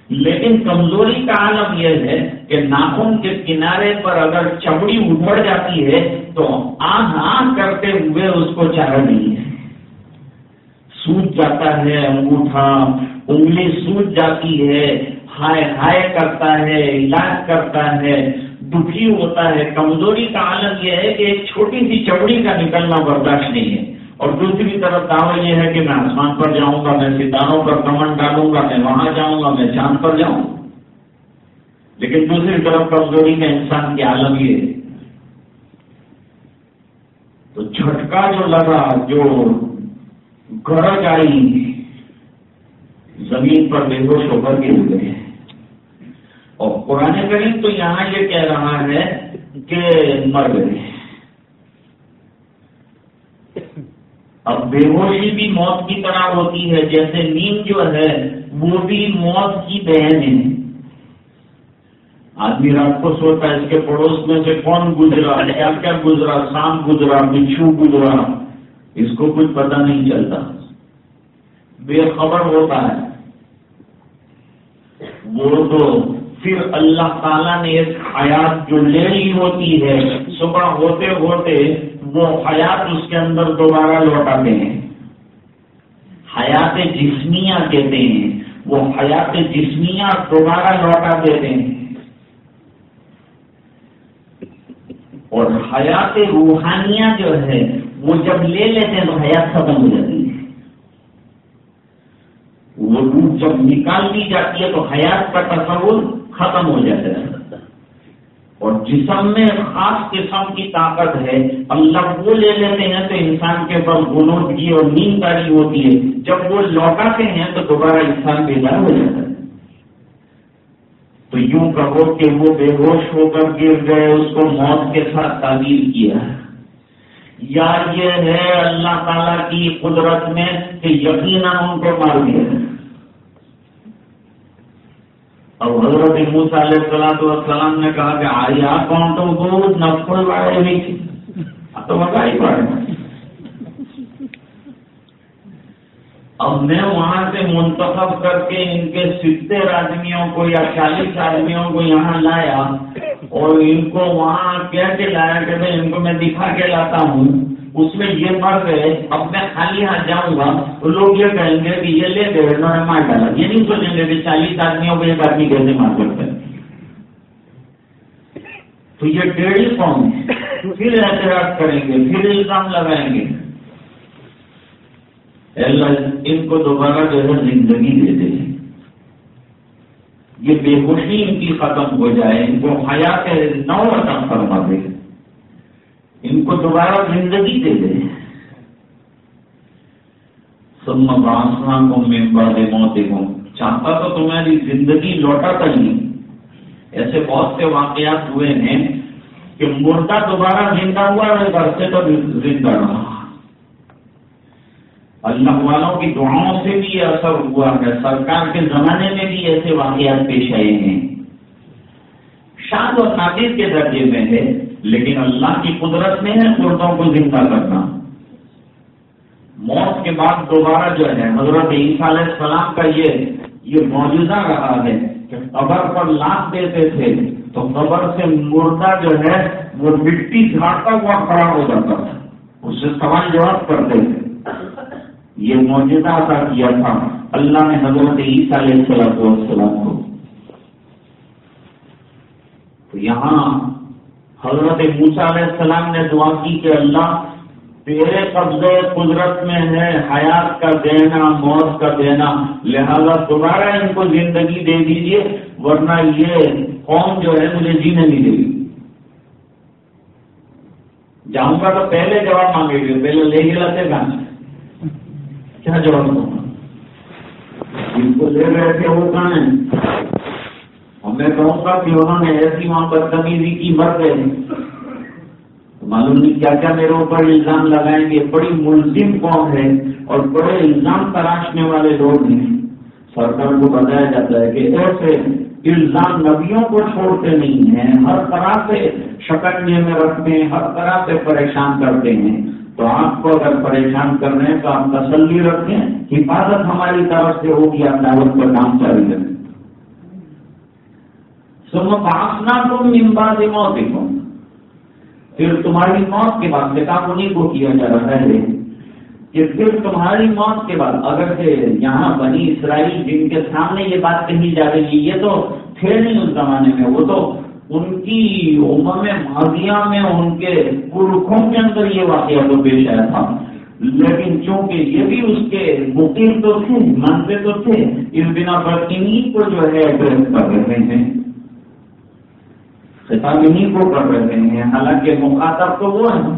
لیکن کمزوری کا عالم یہ ہے کہ ناخن کے کنارے پر اگر چمڑی اڑ جاتی ہے تو آہ آہ کرتے ہوئے اس کو چاہ نہیں ہے۔ سوج جاتا ہے، انگوٹھا، انگلی سوج جاتی ہے ہائے ہائے کرتا ہے، علاج کرتا ہے، دکھی ہوتا ہے۔ کمزوری کا عالم یہ ہے کہ ایک چھوٹی سی چمڑی کا نکلنا برداشت نہیں ہے۔ اور دوسری طرف دعوی یہ ہے کہ میں آسمان پر جاؤں گا، میں ستاروں پر کمن ڈالوں گا، میں وہاں جاؤں گا، میں چاند پر جاؤں۔ لیکن دوسری طرف کمزوری کا انسان کی عالم یہ ہے۔ تو جھٹکا جو لگا، جو گرج آئی زمین پر بے ہوش ہو کر گر گئے اور قرآن کریم تو یہاں یہ کہہ رہا ہے کہ مر گئے اب بے ہوشی بھی موت کی طرح ہوتی ہے، جیسے نیند جو ہے، وہ بھی موت کی بہن ہے۔ آدمی رات کو سوتا ہے، اس کے پڑوس میں سے کون گزرا؟ کیا کیا گزرا؟ شام گزرا، بچھو گزرا۔ اس کو کچھ پتہ نہیں چلتا۔ بے خبر ہوتا ہے۔ وہ تو پھر اللہ تعالیٰ نے ایک حیات جو لے لی ہوتی ہے، صبح ہوتے ہوتے وہ حیات اس کے اندر دوبارہ لوٹاتے ہیں۔ حیات جسمیاں کہتے ہیں، وہ حیات جسمیاں دوبارہ لوٹا دیتے ہیں۔ اور حیات روحانیاں جو ہے، وہ جب لے لیتے ہیں تو حیات ختم ہو جاتی ہے۔ وہ روح جب نکال دی جاتی ہے تو حیات کا تصور ختم ہو جاتا ہے اور جسم میں خاص قسم کی طاقت ہے۔ اللہ وہ لے لیتے ہیں تو انسان کے پاس گنودگی اور نیند کاری ہوتی ہے۔ جب وہ لوٹاتے ہیں تو دوبارہ انسان بیدار ہو جاتا ہے۔ تو یوں کہو کہ وہ بے ہوش ہو کر گر گئے، اس کو موت کے ساتھ تعبیر کیا۔ یا یہ ہے اللہ تعالی کی قدرت میں کہ یقیناً ان کو مار دیا۔ اور حضرت موسا علیہ السلام السلام نے کہا کہ آئی آپ کون تو دودھ نہ پھول بھی تو بتا ہی پڑے اب میں وہاں سے منتخب کر کے ان کے ستر آدمیوں کو یا چالیس آدمیوں کو یہاں لایا اور ان کو وہاں کہہ کے لایا کہ میں ان کو میں دکھا کے لاتا ہوں۔ اس میں یہ مر گئے اب میں خالی ہاتھ جاؤں گا تو لوگ یہ کہیں گے کہ یہ لے گئے انہوں نے مار ڈالا۔ یہ نہیں سوچیں گے کہ چالیس آدمیوں کو ایک آدمی کیسے مار سکتے تو یہ ڈیڑھ قوم پھر احتجاج کریں گے، پھر الزام لگائیں گے۔ ان کو دوبارہ جو ہے زندگی دے دے یہ بے خوشی ان کی ختم ہو جائے، ان کو حیات نو رقم فرما دے۔ ان کو دوبارہ زندگی دے دیں سم باسنا کو ممبر دے موت چاہتا تو تمہاری زندگی لوٹا لوٹاتا ہی ایسے بہت سے واقعات ہوئے ہیں کہ مردہ دوبارہ زندہ ہوا اور گھر سے تو زندہ رہا اللہ والوں کی دعاؤں سے بھی یہ اثر ہوا ہے۔ سرکار کے زمانے میں بھی ایسے واقعات پیش آئے ہیں۔ شاد و نادر کے درجے میں ہے۔ لیکن اللہ کی قدرت میں ہے مردوں کو زندہ کرنا۔ موت کے بعد دوبارہ جو ہے، حضرت عیسیٰ علیہ السلام کا یہ یہ موجودہ رہا ہے کہ قبر پر لاش دیتے تھے۔ تو قبر سے مردہ جو ہے، وہ مٹی جھاڑتا ہوا کھڑا ہو جاتا تھا۔ اس سے سوال جواب کرتے تھے۔ یہ موجودہ عطا کیا تھا۔ اللہ نے حضرت عیسیٰ علیہ السلام کو۔ تو یہاں حضرت موسا علیہ السلام نے دعا کی کہ اللہ تیرے قبضے قدرت میں ہے، حیات کا دینا، موت کا دینا، لہذا دوبارہ ان کو زندگی دے دیجیے ورنہ یہ قوم جو ہے مجھے جینے نہیں دے گی۔ جاؤں گا تو پہلے جواب مانگے گے پہلے لے کے لاتے گا۔ کیا جواب دوں گا جن کو لے رہے تھے وہ کہاں ہیں؟ میں کہوں گا کہ انہوں نے ایسی وہاں بدتمیزی کی، مر گئے معلوم نہیں کیا کیا میرے اوپر الزام لگائیں گے۔ بڑی ملزم قوم ہے اور بڑے الزام تراشنے والے لوگ ہیں۔ سرکار کو بتایا جاتا ہے کہ ایسے الزام نبیوں کو چھوڑتے نہیں ہیں، ہر طرح سے شکنجے میں رکھتے ہیں، ہر طرح سے پریشان کرتے ہیں۔ تو آپ کو اگر پریشان کر رہے ہیں تو آپ تسلی رکھیں، حفاظت ہماری طرف سے ہوگی، آپ دعوت پر کام جاری رکھیں۔ سم پاسنا تم امباد موت پھر تمہاری موت کے بعد کتاب انہیں کو کیا جا رہا ہے، کہ پھر تمہاری موت کے بعد اگر سے یہاں بنی اسرائیل جن کے سامنے یہ بات کہی جا رہی ہے، یہ تو تھے نہیں اس زمانے میں، وہ تو ان کی عمر میں ماضیہ میں، ان کے پورکھوں کے اندر یہ واقعہ تو پیش آیا تھا۔ لیکن چونکہ یہ بھی اس کے مقیم تو تھے مانتے تو تھے اس بنا پر انہیں کو جو ہے ایڈریس کر رہے ہیں۔ خطاب انہیں کو کر رہے ہیں حالانکہ مخاطب تو وہ ہیں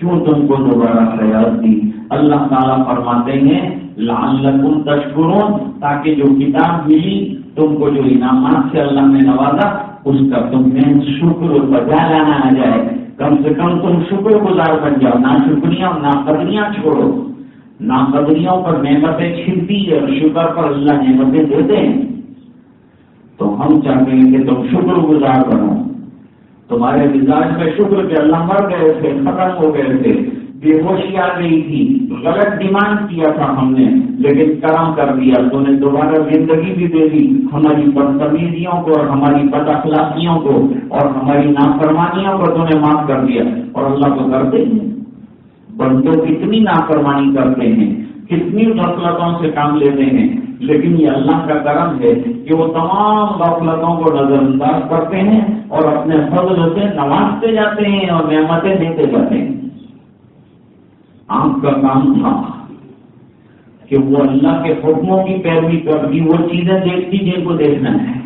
کیوں تم کو دوبارہ خیال دی اللہ تعالیٰ فرماتے ہیں لال تشکرون تاکہ جو کتاب ملی تم کو جو انعامات سے اللہ نے نوازا اس کا تمہیں شکر بجا لانا آ جائے کم سے کم تم شکر گزار بن جاؤ نہ شکریہ نہ قدریاں چھوڑو نہ قدریوں پر نعمتیں چھلتی اور شکر پر اللہ نعمتیں دیتے ہیں تو ہم چاہتے ہیں کہ تم شکر گزار بنو۔ تمہارے مزاج میں شکر کے اللہ مر گئے تھے، ختم ہو گئے تھے۔ بے ہوشی آ گئی تھی۔ غلط ڈیمانڈ کیا تھا ہم نے، لیکن کرم کر دیا۔ تو نے دوبارہ زندگی بھی دے دی۔ ہماری بدتمیزیوں کو اور ہماری بد اخلاقیوں کو اور ہماری نافرمانیوں کو تو نے معاف کر دیا۔ اور اللہ کو کرتے ہیں۔ بندے کتنی نافرمانی کرتے ہیں، کتنی غفلتوں سے کام لیتے ہیں۔ لیکن یہ اللہ کا کرم ہے کہ وہ تمام غفلتوں کو نظر انداز کرتے ہیں اور اپنے فضل سے نوازتے جاتے ہیں اور نعمتیں دیتے جاتے ہیں۔ آپ کا کام تھا کہ وہ اللہ کے حکموں کی پیروی کرتی، وہ چیزیں دیکھتی جن کو دیکھنا ہے۔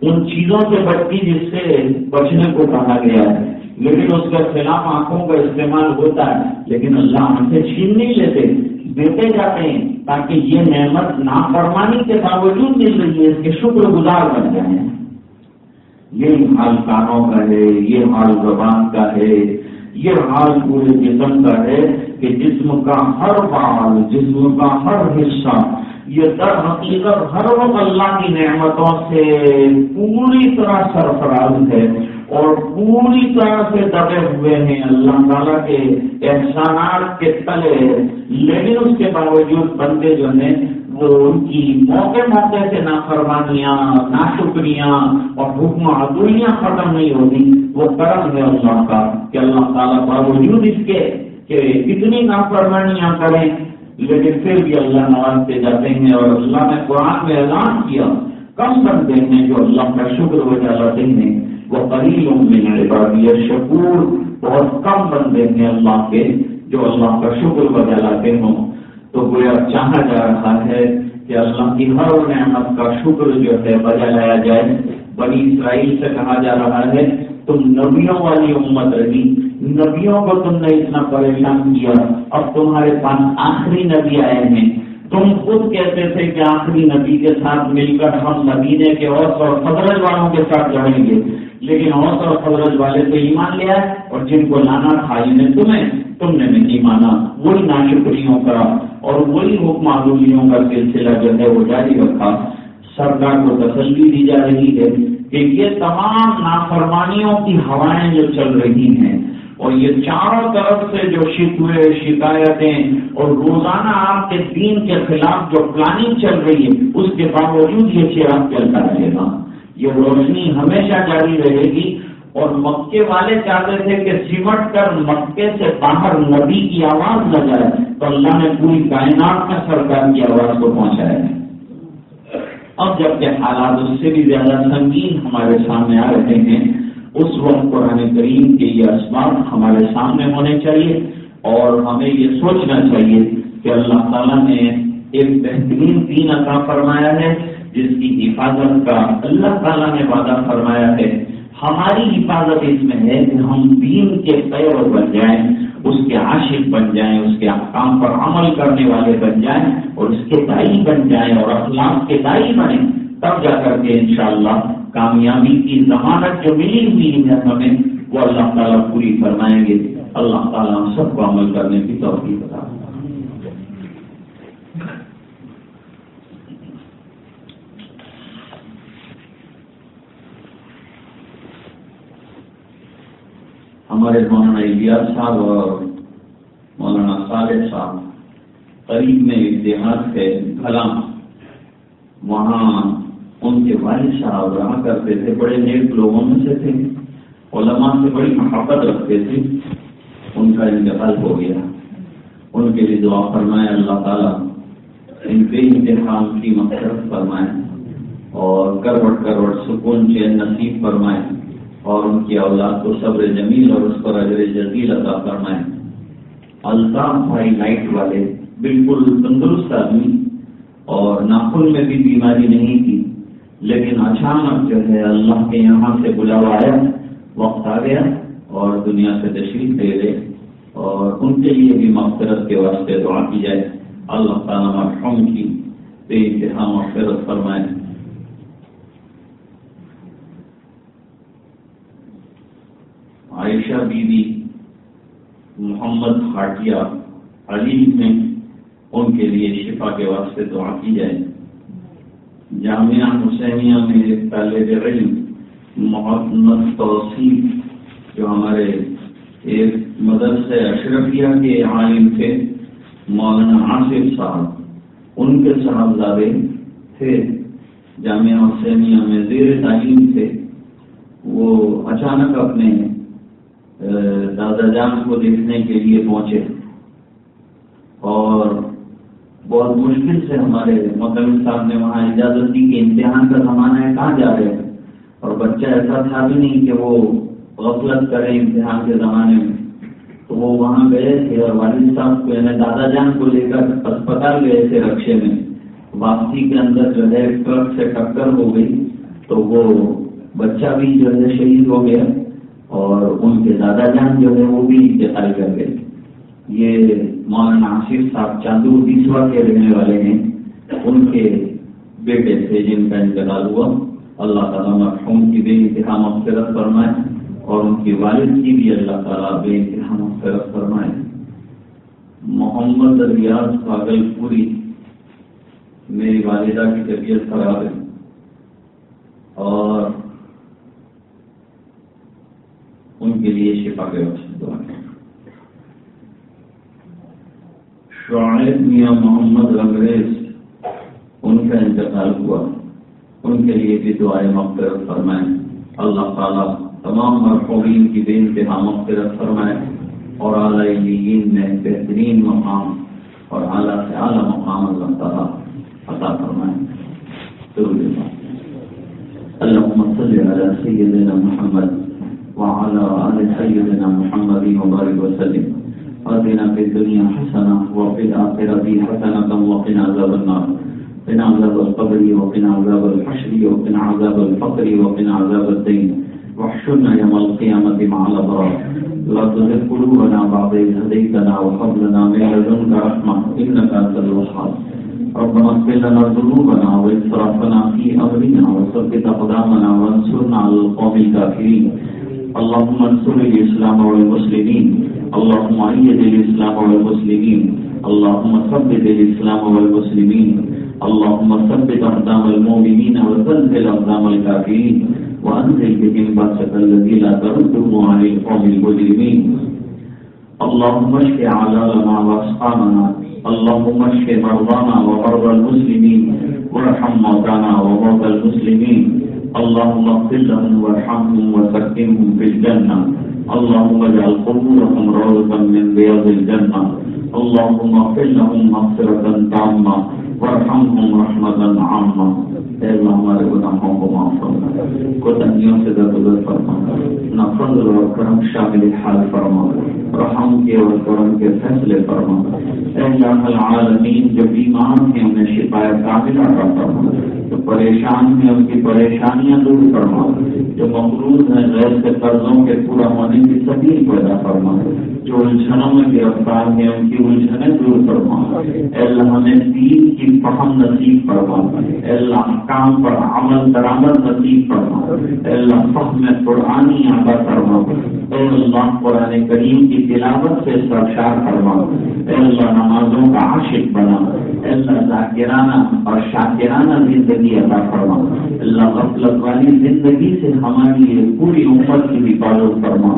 ان چیزوں سے بچتی جس سے بچنے کو کہا گیا ہے۔ لیکن اس کے خلاف آنکھوں کا استعمال ہوتا ہے، لیکن اللہ ہم سے چھین نہیں لیتے، دیتے جاتے ہیں۔ تاکہ یہ نعمت نافرمانی کے باوجود مل رہی ہے، اس کے شکر گزار بن جائیں۔ یہ حال کانوں کا ہے، یہ حال زبان کا ہے، یہ حال پورے جسم کا ہے کہ جسم کا ہر بال، جسم کا ہر حصہ، یہ در حقیقت ہر وقت اللہ کی نعمتوں سے پوری طرح سرفراز ہے۔ اور پوری طرح سے دبے ہوئے ہیں اللہ تعالیٰ کے احسانات کے تلے۔ لیکن اس کے باوجود بندے جو ہیں، وہ ان کی موقع موقع سے نافرمانیاں، ناشکریاں اور حکم عدولیاں ختم نہیں ہوتی۔ وہ کرم ہے اللہ کا کہ اللہ تعالیٰ باوجود اس کے کہ کتنی نافرمانیاں کریں، لیکن پھر بھی اللہ نوازتے جاتے ہیں اور اللہ نے قرآن میں اعلان کیا۔ کم بندے ہیں جو اللہ کا شکر وجہ لاتے ہیں۔ وہ قریب میں عبادی شکور، بہت کم بندے ہیں اللہ کے جو اللہ کا شکر بجا لاتے ہوں۔ تو گویا چاہا جا رہا ہے کہ اللہ کی ہر نعمت کا شکر جو ہے بجا لایا جائے۔ بنی اسرائیل سے کہا جا رہا ہے، تم نبیوں والی امت رہی۔ نبیوں کو تم نے اتنا پریشان کیا، اب تمہارے پاس آخری نبی آئے ہیں۔ تم خود کہتے تھے کہ آخری نبی کے ساتھ مل کر ہم نبینے کے اور فضرت والوں کے ساتھ لڑیں گے۔ لیکن اور فضرت والے تو ایمان لیا اور جن کو لانا تھا انہیں تمہیں، تم نے نہیں مانا۔ وہی ناشکریوں کا اور وہی حکم معلومیوں کا سلسلہ جو ہے وہ جاری رکھا۔ سرکار کو تسلی دی جا رہی ہے کہ یہ تمام نافرمانیوں کی ہوائیں جو چل رہی ہیں اور یہ چاروں طرف سے جو شکوے، شکایتیں اور روزانہ آپ کے دین کے خلاف جو پلاننگ چل رہی ہے، اس کے باوجود یہ چراغ چلتا رہے گا۔ یہ روشنی ہمیشہ جاری رہے گی اور مکے والے چاہتے تھے کہ سمٹ کر مکے سے باہر نبی کی آواز نہ جائے تو اللہ نے پوری کائنات میں سرکار کی آواز کو پہنچایا۔ ہے اب جبکہ حالات اس سے بھی زیادہ سنگین ہمارے سامنے آ رہے ہیں، اس وقت قرآن کریم کے یہ اسباب ہمارے سامنے ہونے چاہیے اور ہمیں یہ سوچنا چاہیے کہ اللہ تعالیٰ نے ایک بہترین دین عطا فرمایا ہے۔ جس کی حفاظت کا اللہ تعالیٰ نے وعدہ فرمایا ہے، ہماری حفاظت اس میں ہے کہ ہم دین کے پیر بن جائیں، اس کے عاشق بن جائیں، اس کے کام پر عمل کرنے والے بن جائیں اور اس کے دائی بن جائیں اور اخلاق کے دائی بنے تب جا کر کے انشاءاللہ کامیابی کی ضمانت جو ملی ہوئی ہے ہمیں، وہ اللہ تعالیٰ پوری فرمائیں گے۔ اللہ تعالیٰ ہم سب کو عمل کرنے کی توفیق بتا ہمارے مولانا الیاس صاحب اور مولانا صالح صاحب قریب میں ایک دیہات ہے کھلا وہاں ان کے والد صاحب رہا کرتے تھے، بڑے نیک لوگوں میں سے تھے۔ علماء سے بڑی محبت رکھتے تھے۔ ان کا انتقال ہو گیا۔ ان کے لیے دعا فرمائے، اللہ تعالیٰ ان کے امتحان کی مقصد فرمائے اور کروٹ کروٹ سکون چین نصیب فرمائے۔ اور ان کی اولاد کو صبر جمیل اور اس پر اجر جزیل عطا فرمائے۔ الطاف بھائی لائٹ والے، بالکل تندرست آدمی اور ناخن میں بھی بیماری نہیں تھی، لیکن اچانک جو ہے اللہ کے یہاں سے بلاوا آیا، وقت آ گیا اور دنیا سے تشریف دے دے اور ان کے لیے بھی مغفرت کے واسطے دعا کی جائے۔ اللہ تعالیٰ مرحوم کی بے انتہا مغفرت فرمائے۔ عائشہ بی بی محمد ہاٹیا علی میں ان کے لیے شفا کے واسطے دعا کی جائے۔ جامعہ حسینیہ میں طالب علم محمد توصیف جو ہمارے ایک مدرسے اشرفیہ کے عالم تھے، مولانا آصف صاحب، ان کے صاحبزادے تھے۔ جامعہ حسینیہ میں زیر تعلیم تھے۔ وہ اچانک اپنے دادا جان کو دیکھنے کے لیے پہنچے۔ اور بہت مشکل سے ہمارے مکمل صاحب نے وہاں اجازت دی کہ امتحان کا زمانہ ہے، کہاں جا رہے ہیں؟ اور بچہ ایسا تھا بھی نہیں کہ وہ غفلت کرے امتحان کے زمانے میں۔ تو وہ وہاں گئے تھے اور والد صاحب کو یعنی دادا جان کو لے کر اسپتال گئے تھے رکشے میں۔ واپسی کے اندر جو ہے ٹرک سے ٹکر ہو گئی تو وہ بچہ بھی جو ہے شہید ہو گیا۔ اور ان کے دادا جان جو ہے وہ بھی انتقال کر گئے۔ یہ مولانا آصف صاحب چاندو بیسوا کے رہنے والے ہیں۔ ان کے بیٹے تھے جن کا انتقال ہوا۔ اللہ تعالیٰ مرحوم کی بے انتہا مغفرت فرمائے اور ان کی والد کی بھی اللہ تعالیٰ بے انتہا مغفرت فرمائے۔ محمد ریاض پاگل پوری میری والدہ کی طبیعت خراب ہے۔ اور ان کے لیے شفا کے وقت دعا شعیب میاں محمد انگریز، ان کا انتقال ہوا۔ ان کے لیے بھی دعائیں مغفرت فرمائیں۔ اللہ تعالیٰ تمام مرحومین کی بے انتہا مغفرت فرمائے اور اعلیٰ میں بہترین مقام اور اعلیٰ سے اعلیٰ مقام اللہ تعالیٰ عطا فرمائے۔ اللهم صل محمد وعلى آل سيدنا محمد وبارك وسلم. آتنا في الدنيا حسنة وفي الآخرة حسنة وقنا عذاب النار. قنا عذاب القبر وقنا عذاب الحشر وقنا عذاب الفقر وقنا عذاب الدين. واحشرنا يوم القيامة مع الأبرار. لا تزغ قلوبنا بعد إذ هديتنا وهب لنا من لدنك رحمة إنك أنت الوهاب. ربنا اغفر لنا ذنوبنا وإسرافنا في أمرنا وثبت أقدامنا وانصرنا على القوم الكافرين. اللهم انصر الإسلام والمسلمين. اللهم أيد الإسلام والمسلمين. اللهم ثبت الإسلام والمسلمين. اللهم ثبت أقدام المؤمنين وزلزل أقدام الكافرين. وأنزل بهم بأسك الذي لا ترده عن القوم المجرمين. اللهم اشف عذابنا وأسقامنا. اللهم اشف مرضانا ومرضى المسلمين. وارحم موتانا وموتى المسلمين. اللهم اللهم اغفر لهم وارحمهم وسكنهم في الجنة. اللهم اجعل قبورهم روضة من رياض الجنة. اللهم اغفر لهم مغفرة تامة. وارحمهم رحمة عامة. اللہ ہمارے گناہوں کو معاف فرما. کوتنیوں سے درگزر فرما. نہ فضل اور کرم شامل حال فرما. رحم کے اور کرم کے فیصلے فرما اے اللہ العالمین جو بیمار ہیں انہیں شکایت کامل عطا فرما جو پریشان ہیں ان کی پریشانیاں دور فرما جو مقروض ہیں، غیر کے قرضوں کے پورا ہونے کی سبھی پیدا فرما جو الجھنوں میں گرفتار ہیں، ان کی الجھنیں دور فرما اے اللہ، ہمیں دین کی فہم نصیب فرما اے اللہ، کام پر عمل درآمد نصیب فرما اے اللہ، فہم قرآنی عطا فرما اے اللہ، قرآن کریم کی تلاوت سے سرشار فرما اے اللہ نمازوں کا عاشق بنا اے اللہ ذاکرانہ اور شاکرانہ زندگی عطا فرما اللہ غفلت والی زندگی سے ہماری یہ پوری عمر کی حفاظت فرما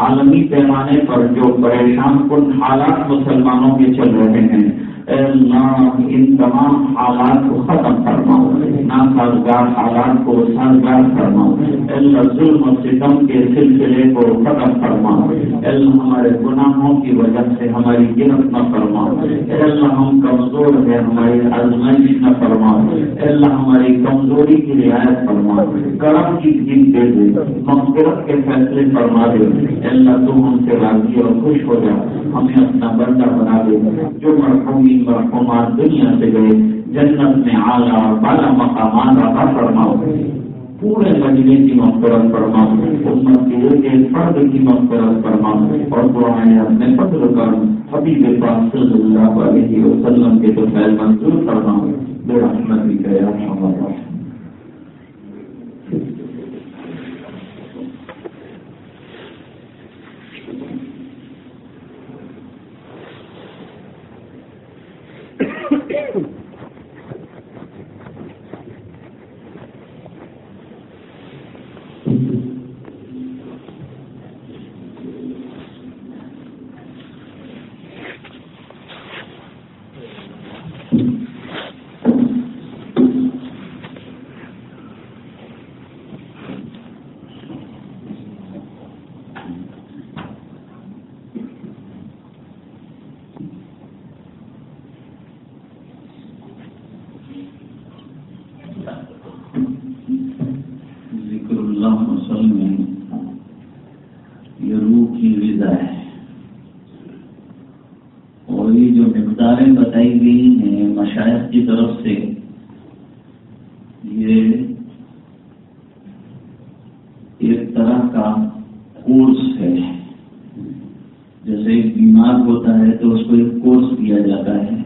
عالمی پیمانے پر جو پریشان کن حالات مسلمانوں کے چل رہے ہیں اللہ ان تمام حالات کو ختم فرماؤ۔ ناسازگار حالات کو سازگار فرماؤ۔ اللہ ظلم و ستم کے سلسلے کو ختم فرماؤ۔ اللہ ہمارے گناہوں کی وجہ سے ہماری گرفت نہ فرماؤ۔ اللہ ہم کمزور ہیں، ہماری آزمائش نہ فرماؤ۔ اللہ ہماری کمزوری کی رعایت فرماؤ۔ کرم کی جیت دے دے، مغفرت کے فیصلے فرما دے۔ اللہ تو ہم سے راضی اور خوش ہو جا۔ ہمیں اپنا بندہ بنا دے۔ جو مرحومی مرحومات دنیا سے گئے، جنت میں اعلیٰ اور بالا مقامات عطا فرماؤ۔ پورے مجلے کی مغفرت فرماؤ۔ امت کے ایک ایک فرد کی مغفرت فرماؤ۔ اور دعائیں اپنے فضل کر حبیب پاک صلی اللہ علیہ وسلم کے تو فیل منظور فرماؤ۔ بے رحمت بھی گیا ہمارا Thank you. مشاہد کی طرف سے یہ ایک طرح کا کورس ہے۔ جیسے ایک بیمار ہوتا ہے تو اس کو ایک کورس دیا جاتا ہے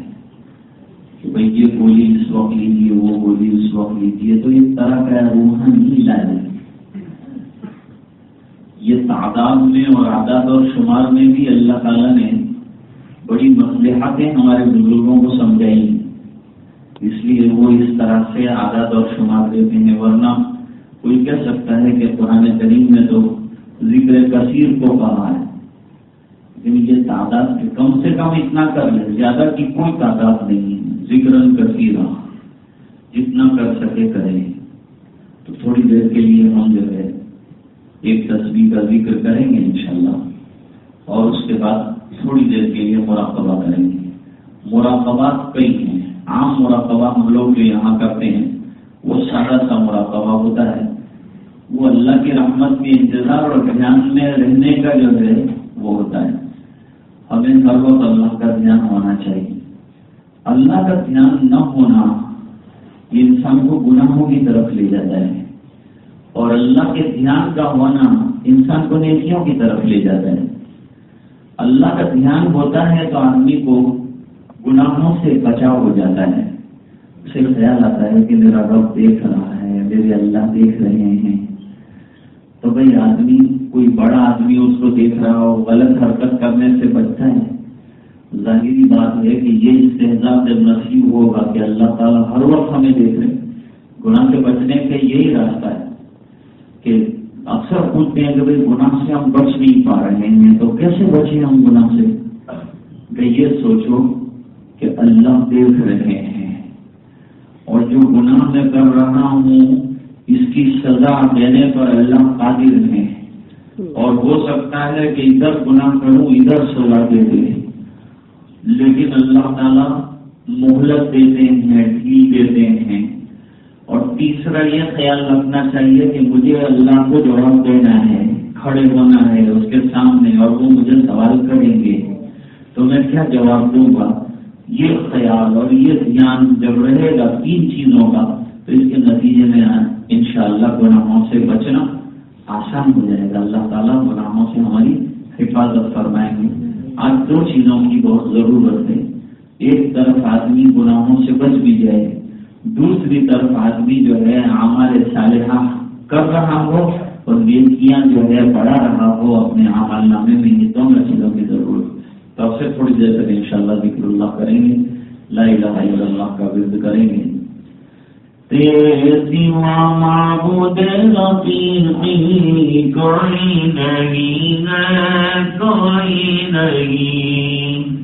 کہ بھائی یہ گولی اس وقت لیجیے وہ گولی اس وقت لیجیے تو ایک طرح کا روحانی علاج ہے۔ یہ تعداد میں اور اعداد اور شمار میں بھی اللہ تعالیٰ نے بڑی مصلحتیں ہمارے بزرگوں کو سمجھائی۔ اس لیے وہ اس طرح سے اعداد اور شمار دیتے ہیں، ورنہ کوئی کہہ سکتا ہے کہ قرآن کریم میں تو ذکر کثیر کو کہا ہے۔ لیکن یہ تعداد کم سے کم اتنا کر لیں، زیادہ کی کوئی تعداد نہیں ہے۔ ذکر کثیر جتنا کر سکے کریں۔ تو تھوڑی دیر کے لیے ہم جو ہے ایک تصویر کا ذکر کریں گے انشاءاللہ۔ اور اس کے بعد تھوڑی دیر کے لیے مراقبہ کریں گے۔ مراقبات کئی ہیں۔ عام مراقبہ ہم لوگ جو یہاں کرتے ہیں، وہ سادہ سا مراقبہ ہوتا ہے۔ وہ اللہ کی رحمت کے انتظار اور دھیان میں رہنے کا جو ہے، وہ ہوتا ہے۔ ہمیں ہر وقت اللہ کا دھیان ہونا چاہیے۔ اللہ کا دھیان نہ ہونا انسان کو گناہوں کی طرف لے جاتا ہے۔ اور اللہ کے دھیان کا ہونا انسان کو نیکیوں کی طرف لے جاتا ہے۔ اللہ کا دھیان ہوتا ہے تو آدمی کو گناہوں سے بچاؤ ہو جاتا ہے۔ اسے خیال آتا ہے کہ میرا رب دیکھ رہا ہے، میرے اللہ دیکھ رہے ہیں۔ تو بھائی آدمی، کوئی بڑا آدمی اس کو دیکھ رہا ہو، غلط حرکت کرنے سے بچتا ہے۔ ظاہری بات ہے کہ یہ استحصال جب نصیب ہوگا کہ اللہ تعالیٰ ہر وقت ہمیں دیکھ رہے گناہ سے بچنے کا یہی راستہ ہے کہ اکثر پوچھتے ہیں کہ بھائی گناہ سے ہم بچ نہیں پا رہے ہیں، تو کیسے بچے ہم گناہ سے؟ کہ یہ سوچو کہ اللہ دیکھ رہے ہیں۔ اور جو گناہ میں کر رہا ہوں، اس کی سزا دینے پر اللہ قادر ہے اور ہو سکتا ہے کہ ادھر گناہ کروں، ادھر سزا دے دے۔ لیکن اللہ تعالیٰ مہلت دیتے ہیں، ڈھیل دیتے ہیں۔ اور تیسرا یہ خیال رکھنا چاہیے کہ مجھے اللہ کو جواب دینا ہے، کھڑے ہونا ہے، اس کے سامنے، اور وہ مجھے سوال کریں گے۔ تو میں کیا جواب دوں گا؟ یہ خیال اور یہ دھیان جب رہے گا تین چیزوں کا، تو اس کے نتیجے میں انشاءاللہ گناہوں سے بچنا آسان ہو جائے گا۔ اللہ تعالیٰ گناہوں سے ہماری حفاظت فرمائیں گے آج دو چیزوں کی بہت ضرورت ہے۔ ایک طرف آدمی گناہوں سے بچ بھی جائے، دوسری طرف آدمی جو ہے ہمارے صالحہ کر رہا ہو اور نیکیاں جو ہے بڑھا رہا ہو، اپنے عمل نامے میں یہ دونوں چیزوں کی ضرورت تو اب سے تھوڑی دیر تک انشاءاللہ ذکر اللہ کریں گے، لا الہ الا اللہ کا ورد کریں گے۔ تیرے سوا معبود رفیقی کوئی نہیں ہے، کوئی نہیں۔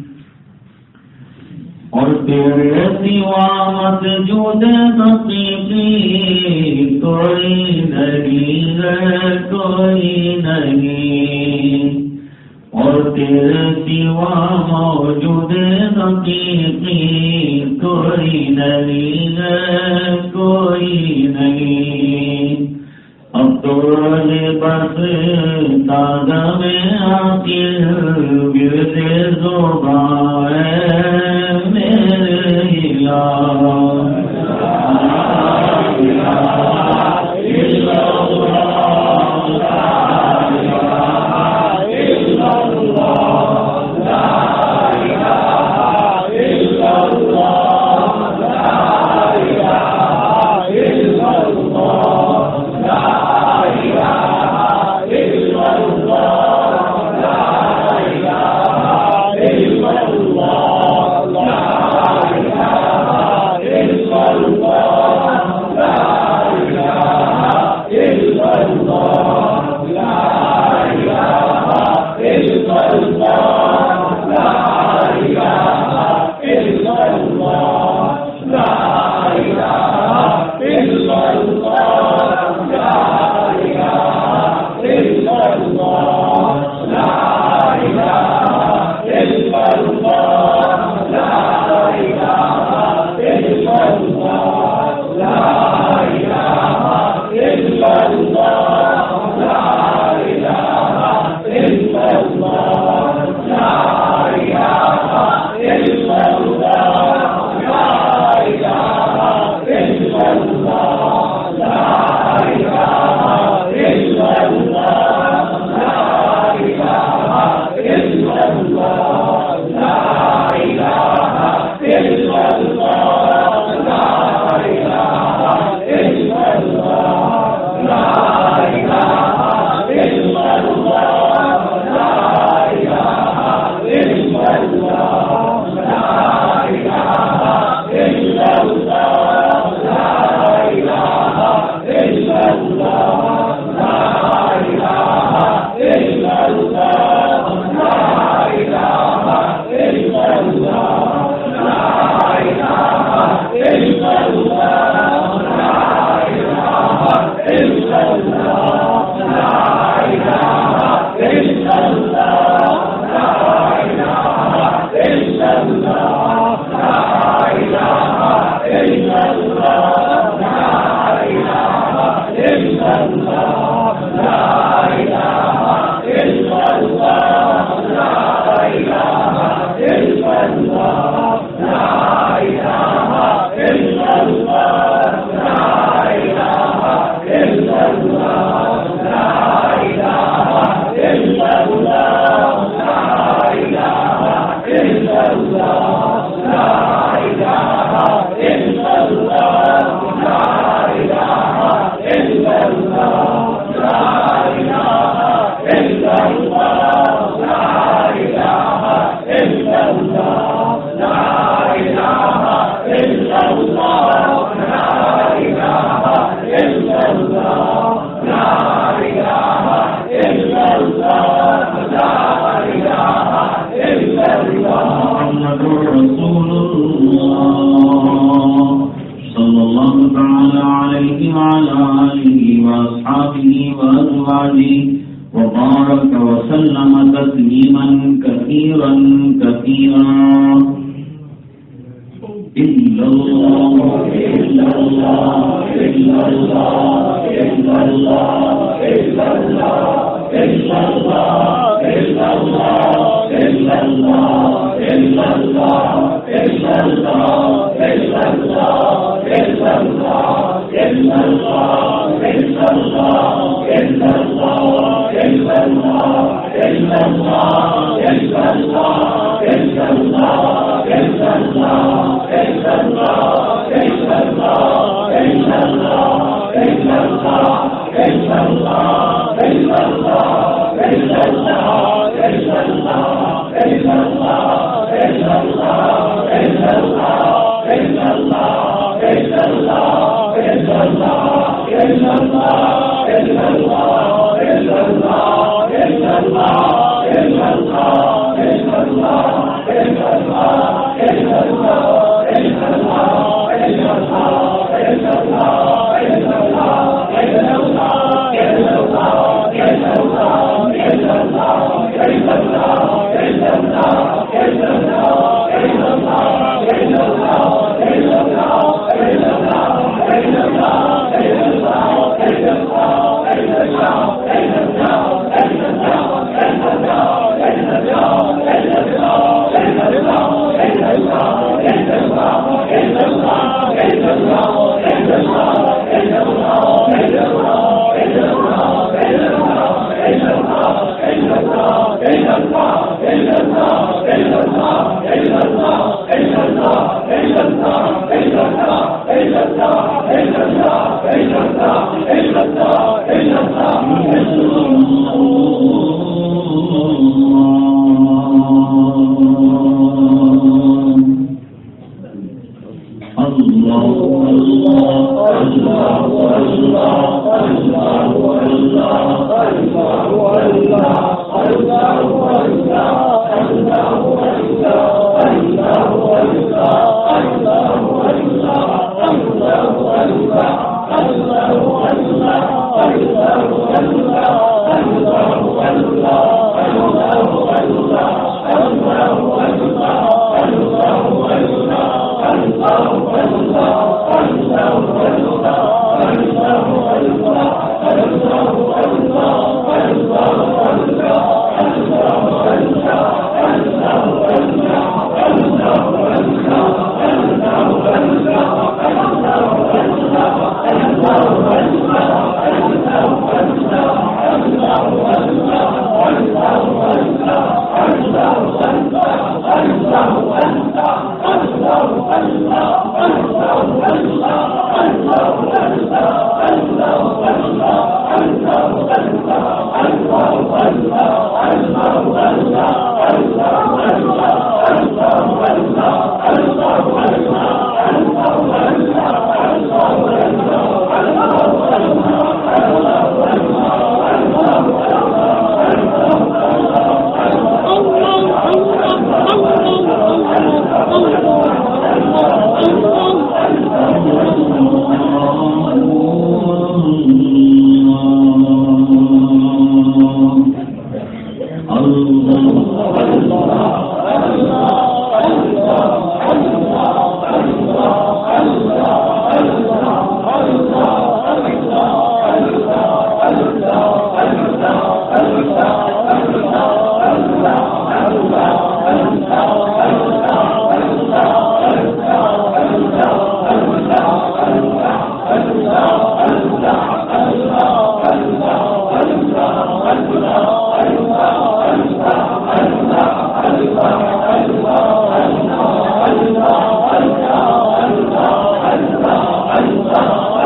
اور تیرے سوا مسجود رفیقی کوئی نہیں ہے، کوئی نہیں۔ اور تیرے سوا موجود حقیقی کوئی نہیں ہے، کوئی نہیں۔ اب تو بس تازہ میں آخر گرتے زوبا میرے اللہ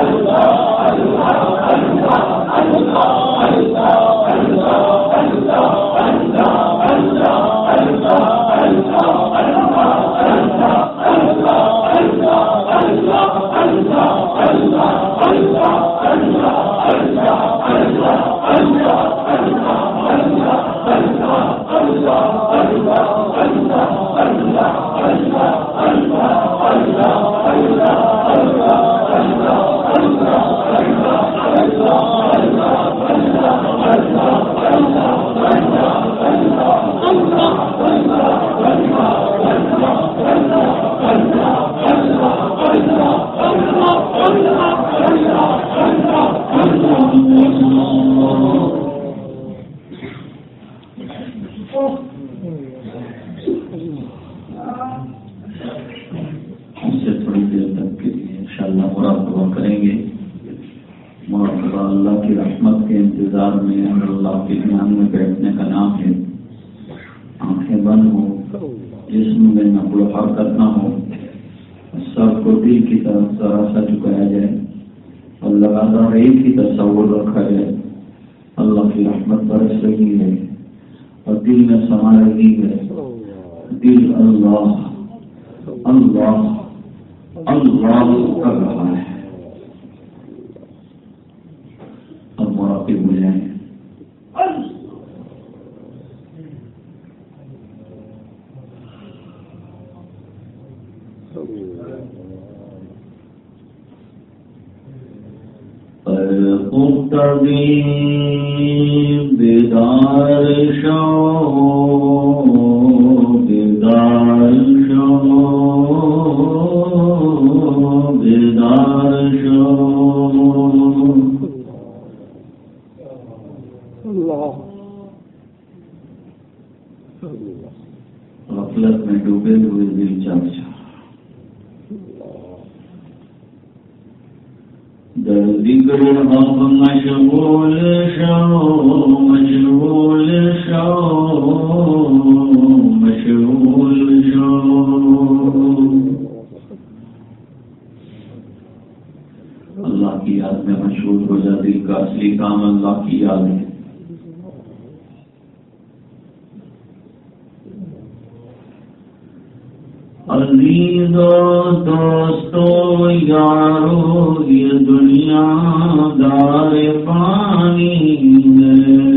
Allah. کے کام اللہ کی یاد ہے عزیزو دوستو یارو یہ دنیا دار پانی ہے۔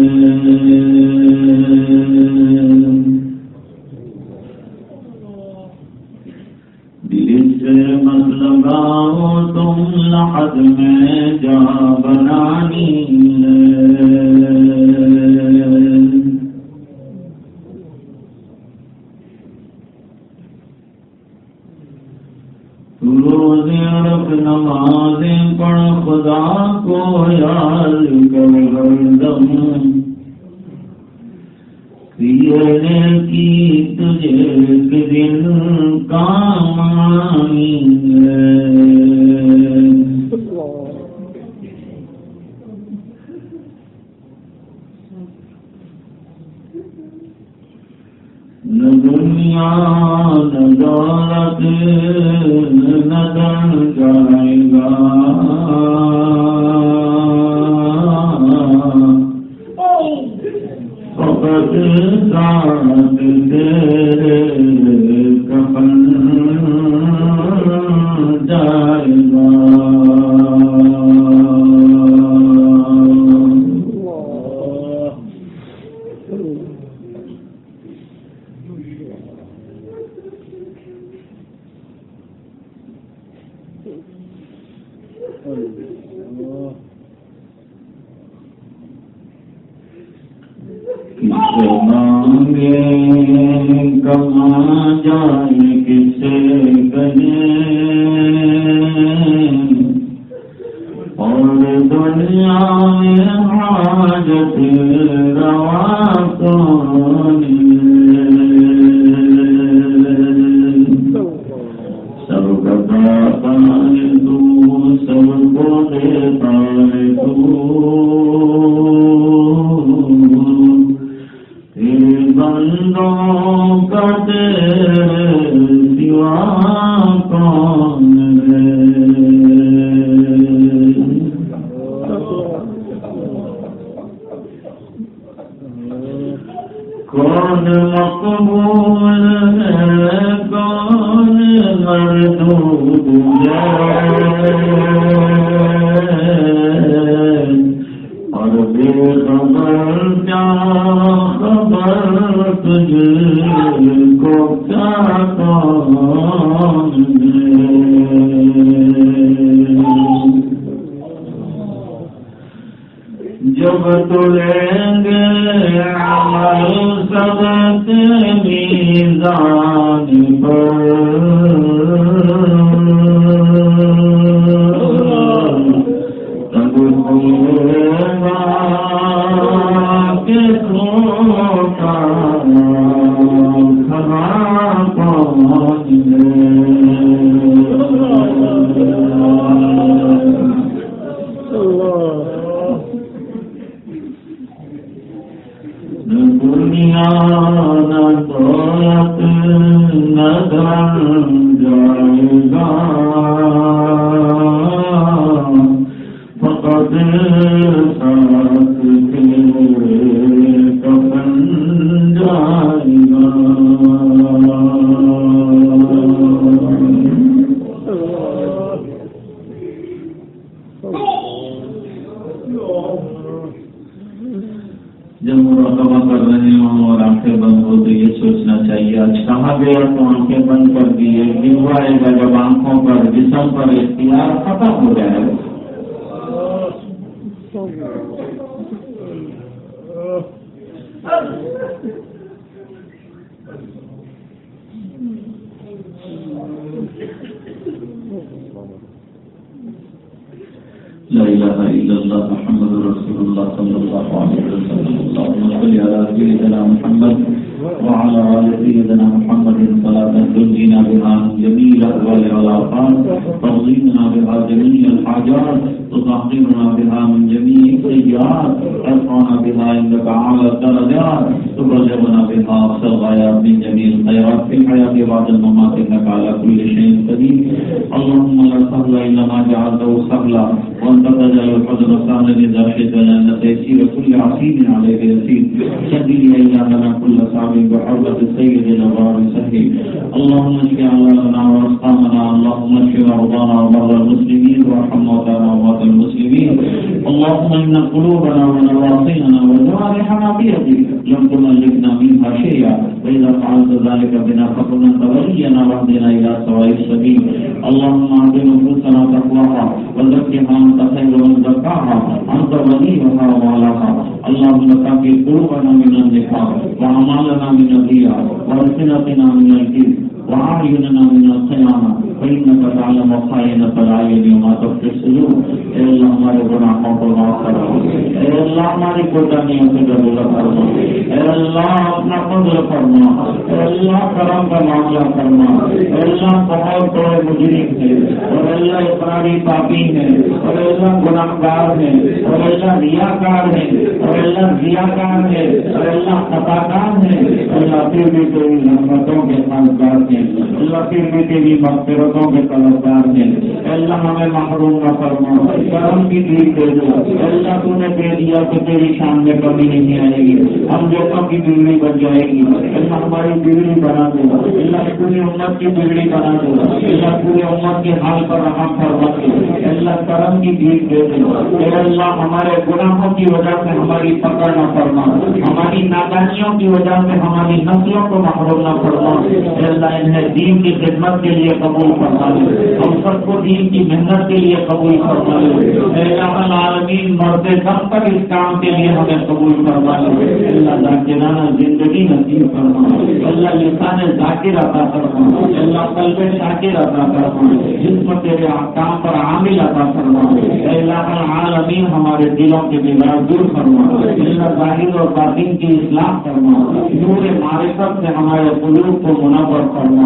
والآفات تغضينا بها جميع الحاجات، تطهرنا بها من جميع السيئات ترفعنا بها عندك أعلى الدرجات. تبلغنا بها أقصى الغايات من جميع الخيرات في الحياة بعد الممات، إنك على كل شيء قدير. اللهم لا سهل إلا ما جعلته سهلا، وأنت تجعل الحزن سهلا إذا شئت، لأن تيسير كل عسير عليه يسير. سهل أيامنا كل صعب بحرمة سيدنا بار سهل. اللهم اشف أعمالنا وأسقامنا اللهم اشف مرضانا ومرضى المسلمين، وارحم موتانا وموتى المسلمين. اللهم إن قلوبنا ونواصينا وجوارحنا بيدك لم تملكنا منها شيئا وإذا فعلت ذلك بنا فكن أنت ولينا واهدنا إلى سواء السبيل اللهم أعط نفوسنا تقواها وزكها أنت خير من زكاها، أنت وليها ومولاها اللهم كفي قلوبنا من النفاق، وأعمالنا من الرياء، وألسنتنا من الكذب۔ وأعيننا من الخيانة فإنك تعلم خائنة العين وما تخفي الصدور اے اللہ ہمارے گناہوں کو معاف کرو اے اللہ ہماری کوٹانیوں سے قبول فرما اے اللہ اپنا فضل فرما اے اللہ کرم کا معاملہ فرما اے اللہ بہت بڑے مجرم ہے اور اللہ اقراری پاپی ہے اور اللہ گناہ گار ہے اور اللہ ریا کار ہے اور اللہ ضیا کار ہے اور اللہ خطا کار ہے اللہ پھر بھی تیری رحمتوں کے خاصدار ہیں اللہ پھر بھی تیری مغفرتوں کے طلبدار ہیں۔ اللہ ہمیں محروم نہ فرما۔ کرم کی بھیڑ دے دو۔ اللہ تو نے دے دیا تو تیری شان میں کمی نہیں آئے گی۔ ہم جیسوں کی بگڑی بن جائے گی۔ اللہ ہماری بگڑی بنا دے۔ اللہ پوری امت کی بگڑی بنا دے۔ اللہ پورے امت کے حال پر رحم فرما دے۔ اللہ کرم کی بھیڑ دے دے۔ اللہ، ہمارے گناہوں کی وجہ سے ہماری پکڑ نہ فرما۔ ہماری نادانیوں کی وجہ سے ہماری نسلوں کو محروم نہ فرما۔ اے اللہ انہیں دین کی خدمت کے لیے قبول فرما لے ہم سب کو دین کی محنت کے لیے قبول فرما لے اللہ العالمین، مرتے سب تک اس کام کے لیے ہمیں قبول فرما لے اللہ ذاکرانہ زندگی نصیب فرما اللہ لسان ذاکر عطا فرما اللہ قلب شاکر عطا فرما جسم تیرے کام پر عامل عطا فرما اللہ العالمین، ہمارے دلوں کے بیمار دور فرما اللہ ظاہر اور باطن کی اسلام فرما نور معرفت سے ہمارے قلوب کو منور فرما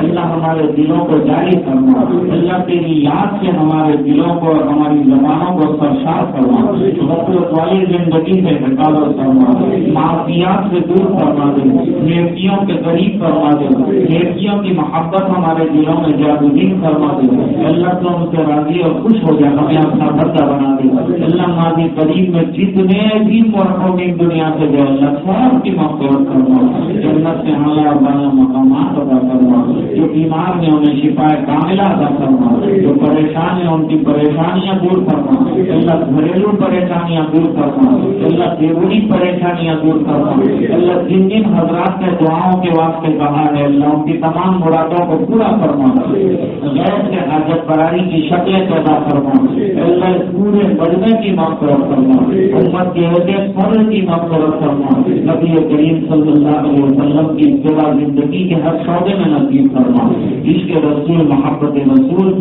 اللہ ہمارے دلوں کو جاری فرما۔ اللہ تیری یاد سے ہمارے دلوں کو اور ہماری زبانوں کو سرشار فرما۔ غفلت والی زندگی سے حفاظت فرما۔ معافیات سے دور فرما دے۔ نیکیوں کے قریب فرما دے۔ نیکیوں کی محبت ہمارے دلوں میں جادوگین فرما دے۔ اللہ تو ہم سے راضی اور خوش ہو جائے، ہمیں اپنا بردہ بنا دے۔ اللہ ماضی قریب میں جتنے بھی مرحوم دنیا سے جو اللہ سب کی مفرت کرنا جنت سے ہمارا بنا مقامات ادا کرنا جو بیمار ہیں انہیں شفا کاملہ ادا کرنا جو پریشان ہیں ان کی پریشانیاں دور کرنا اللہ گھریلو پریشانیاں دور کرنا اللہ دیوری پریشانیاں دور کرنا اللہ جن جن حضرات نے دعاؤں کے واسطے کہا ہے، اللہ ان کی تمام مرادوں کو پورا کرنا غیر سے حاجت براری کی شکلیں پیدا کرنا اللہ پورے بجنے کی مفرت کرنا امت کے وجہ فرض کی مفرت کرنا نبی کریم صلی اللہ علیہ وسلم کی ابتدا زندگی کے ہر شعبے میں نصیب کرنا عشق رسول محبت رسول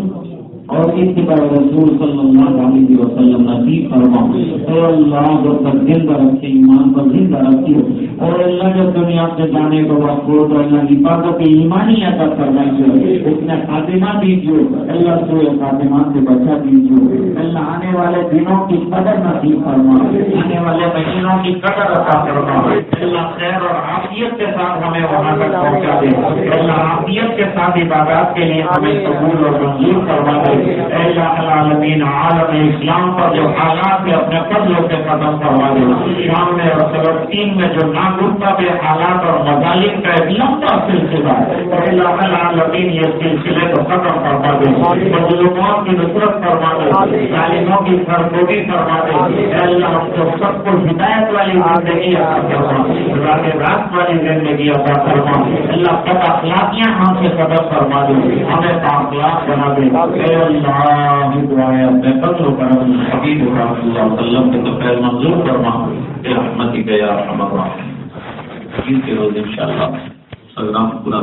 اور اس کے بعد رسول صلی اللہ علیہ وسلم نصیب فرما، اے اللہ جو تک زندہ رکھے، ایمان پر زندہ رکھے، اور اللہ جو دنیا سے جانے کو وقت ہو، تو اللہ حفاظت ایمانی عطا فرمائیے اس نے خاتمہ دیجیے اللہ سے خاتمہ سے بچا دیجیے اللہ آنے والے دنوں کی قدر نصیب فرما۔ آنے والے مہینوں کی قدر عطا فرما۔ اللہ خیر اور عافیت کے ساتھ ہمیں وہاں تک پہنچا دے۔ اللہ عافیت کے ساتھ عبادات کے لیے ہمیں قبول اور منظور کروا دے۔ اللہ العالمین، عالم اسلام پر جو حالات ہے اپنے قدلوں سے ختم کروا دے شام میں اور فلسطین میں جو ناگفتہ کے حالات اور مظالم کا ایک لمبا سلسلہ ہے اللہ العالمین، یہ سلسلے کو ختم کروا دے مظلومات کی نصرت کروا دے ظالموں کی سرگوبی کروا دے اللہ ہم کو سب کو ہدایت والی زندگی عطا فرما رات رات والی زندگی عطا فرما اللہ تک اخلاقیاں ہم سے قدر فرما دے ہمیں پاکلاق بنا دے۔ اے اللہ دعائیں و کرم حبیب رحمۃ اللہ علیہ وسلم کے تو خیر منظور فرما اے رحمتی گیا ہمارا عید کے روز انشاءاللہ پروگرام پورا۔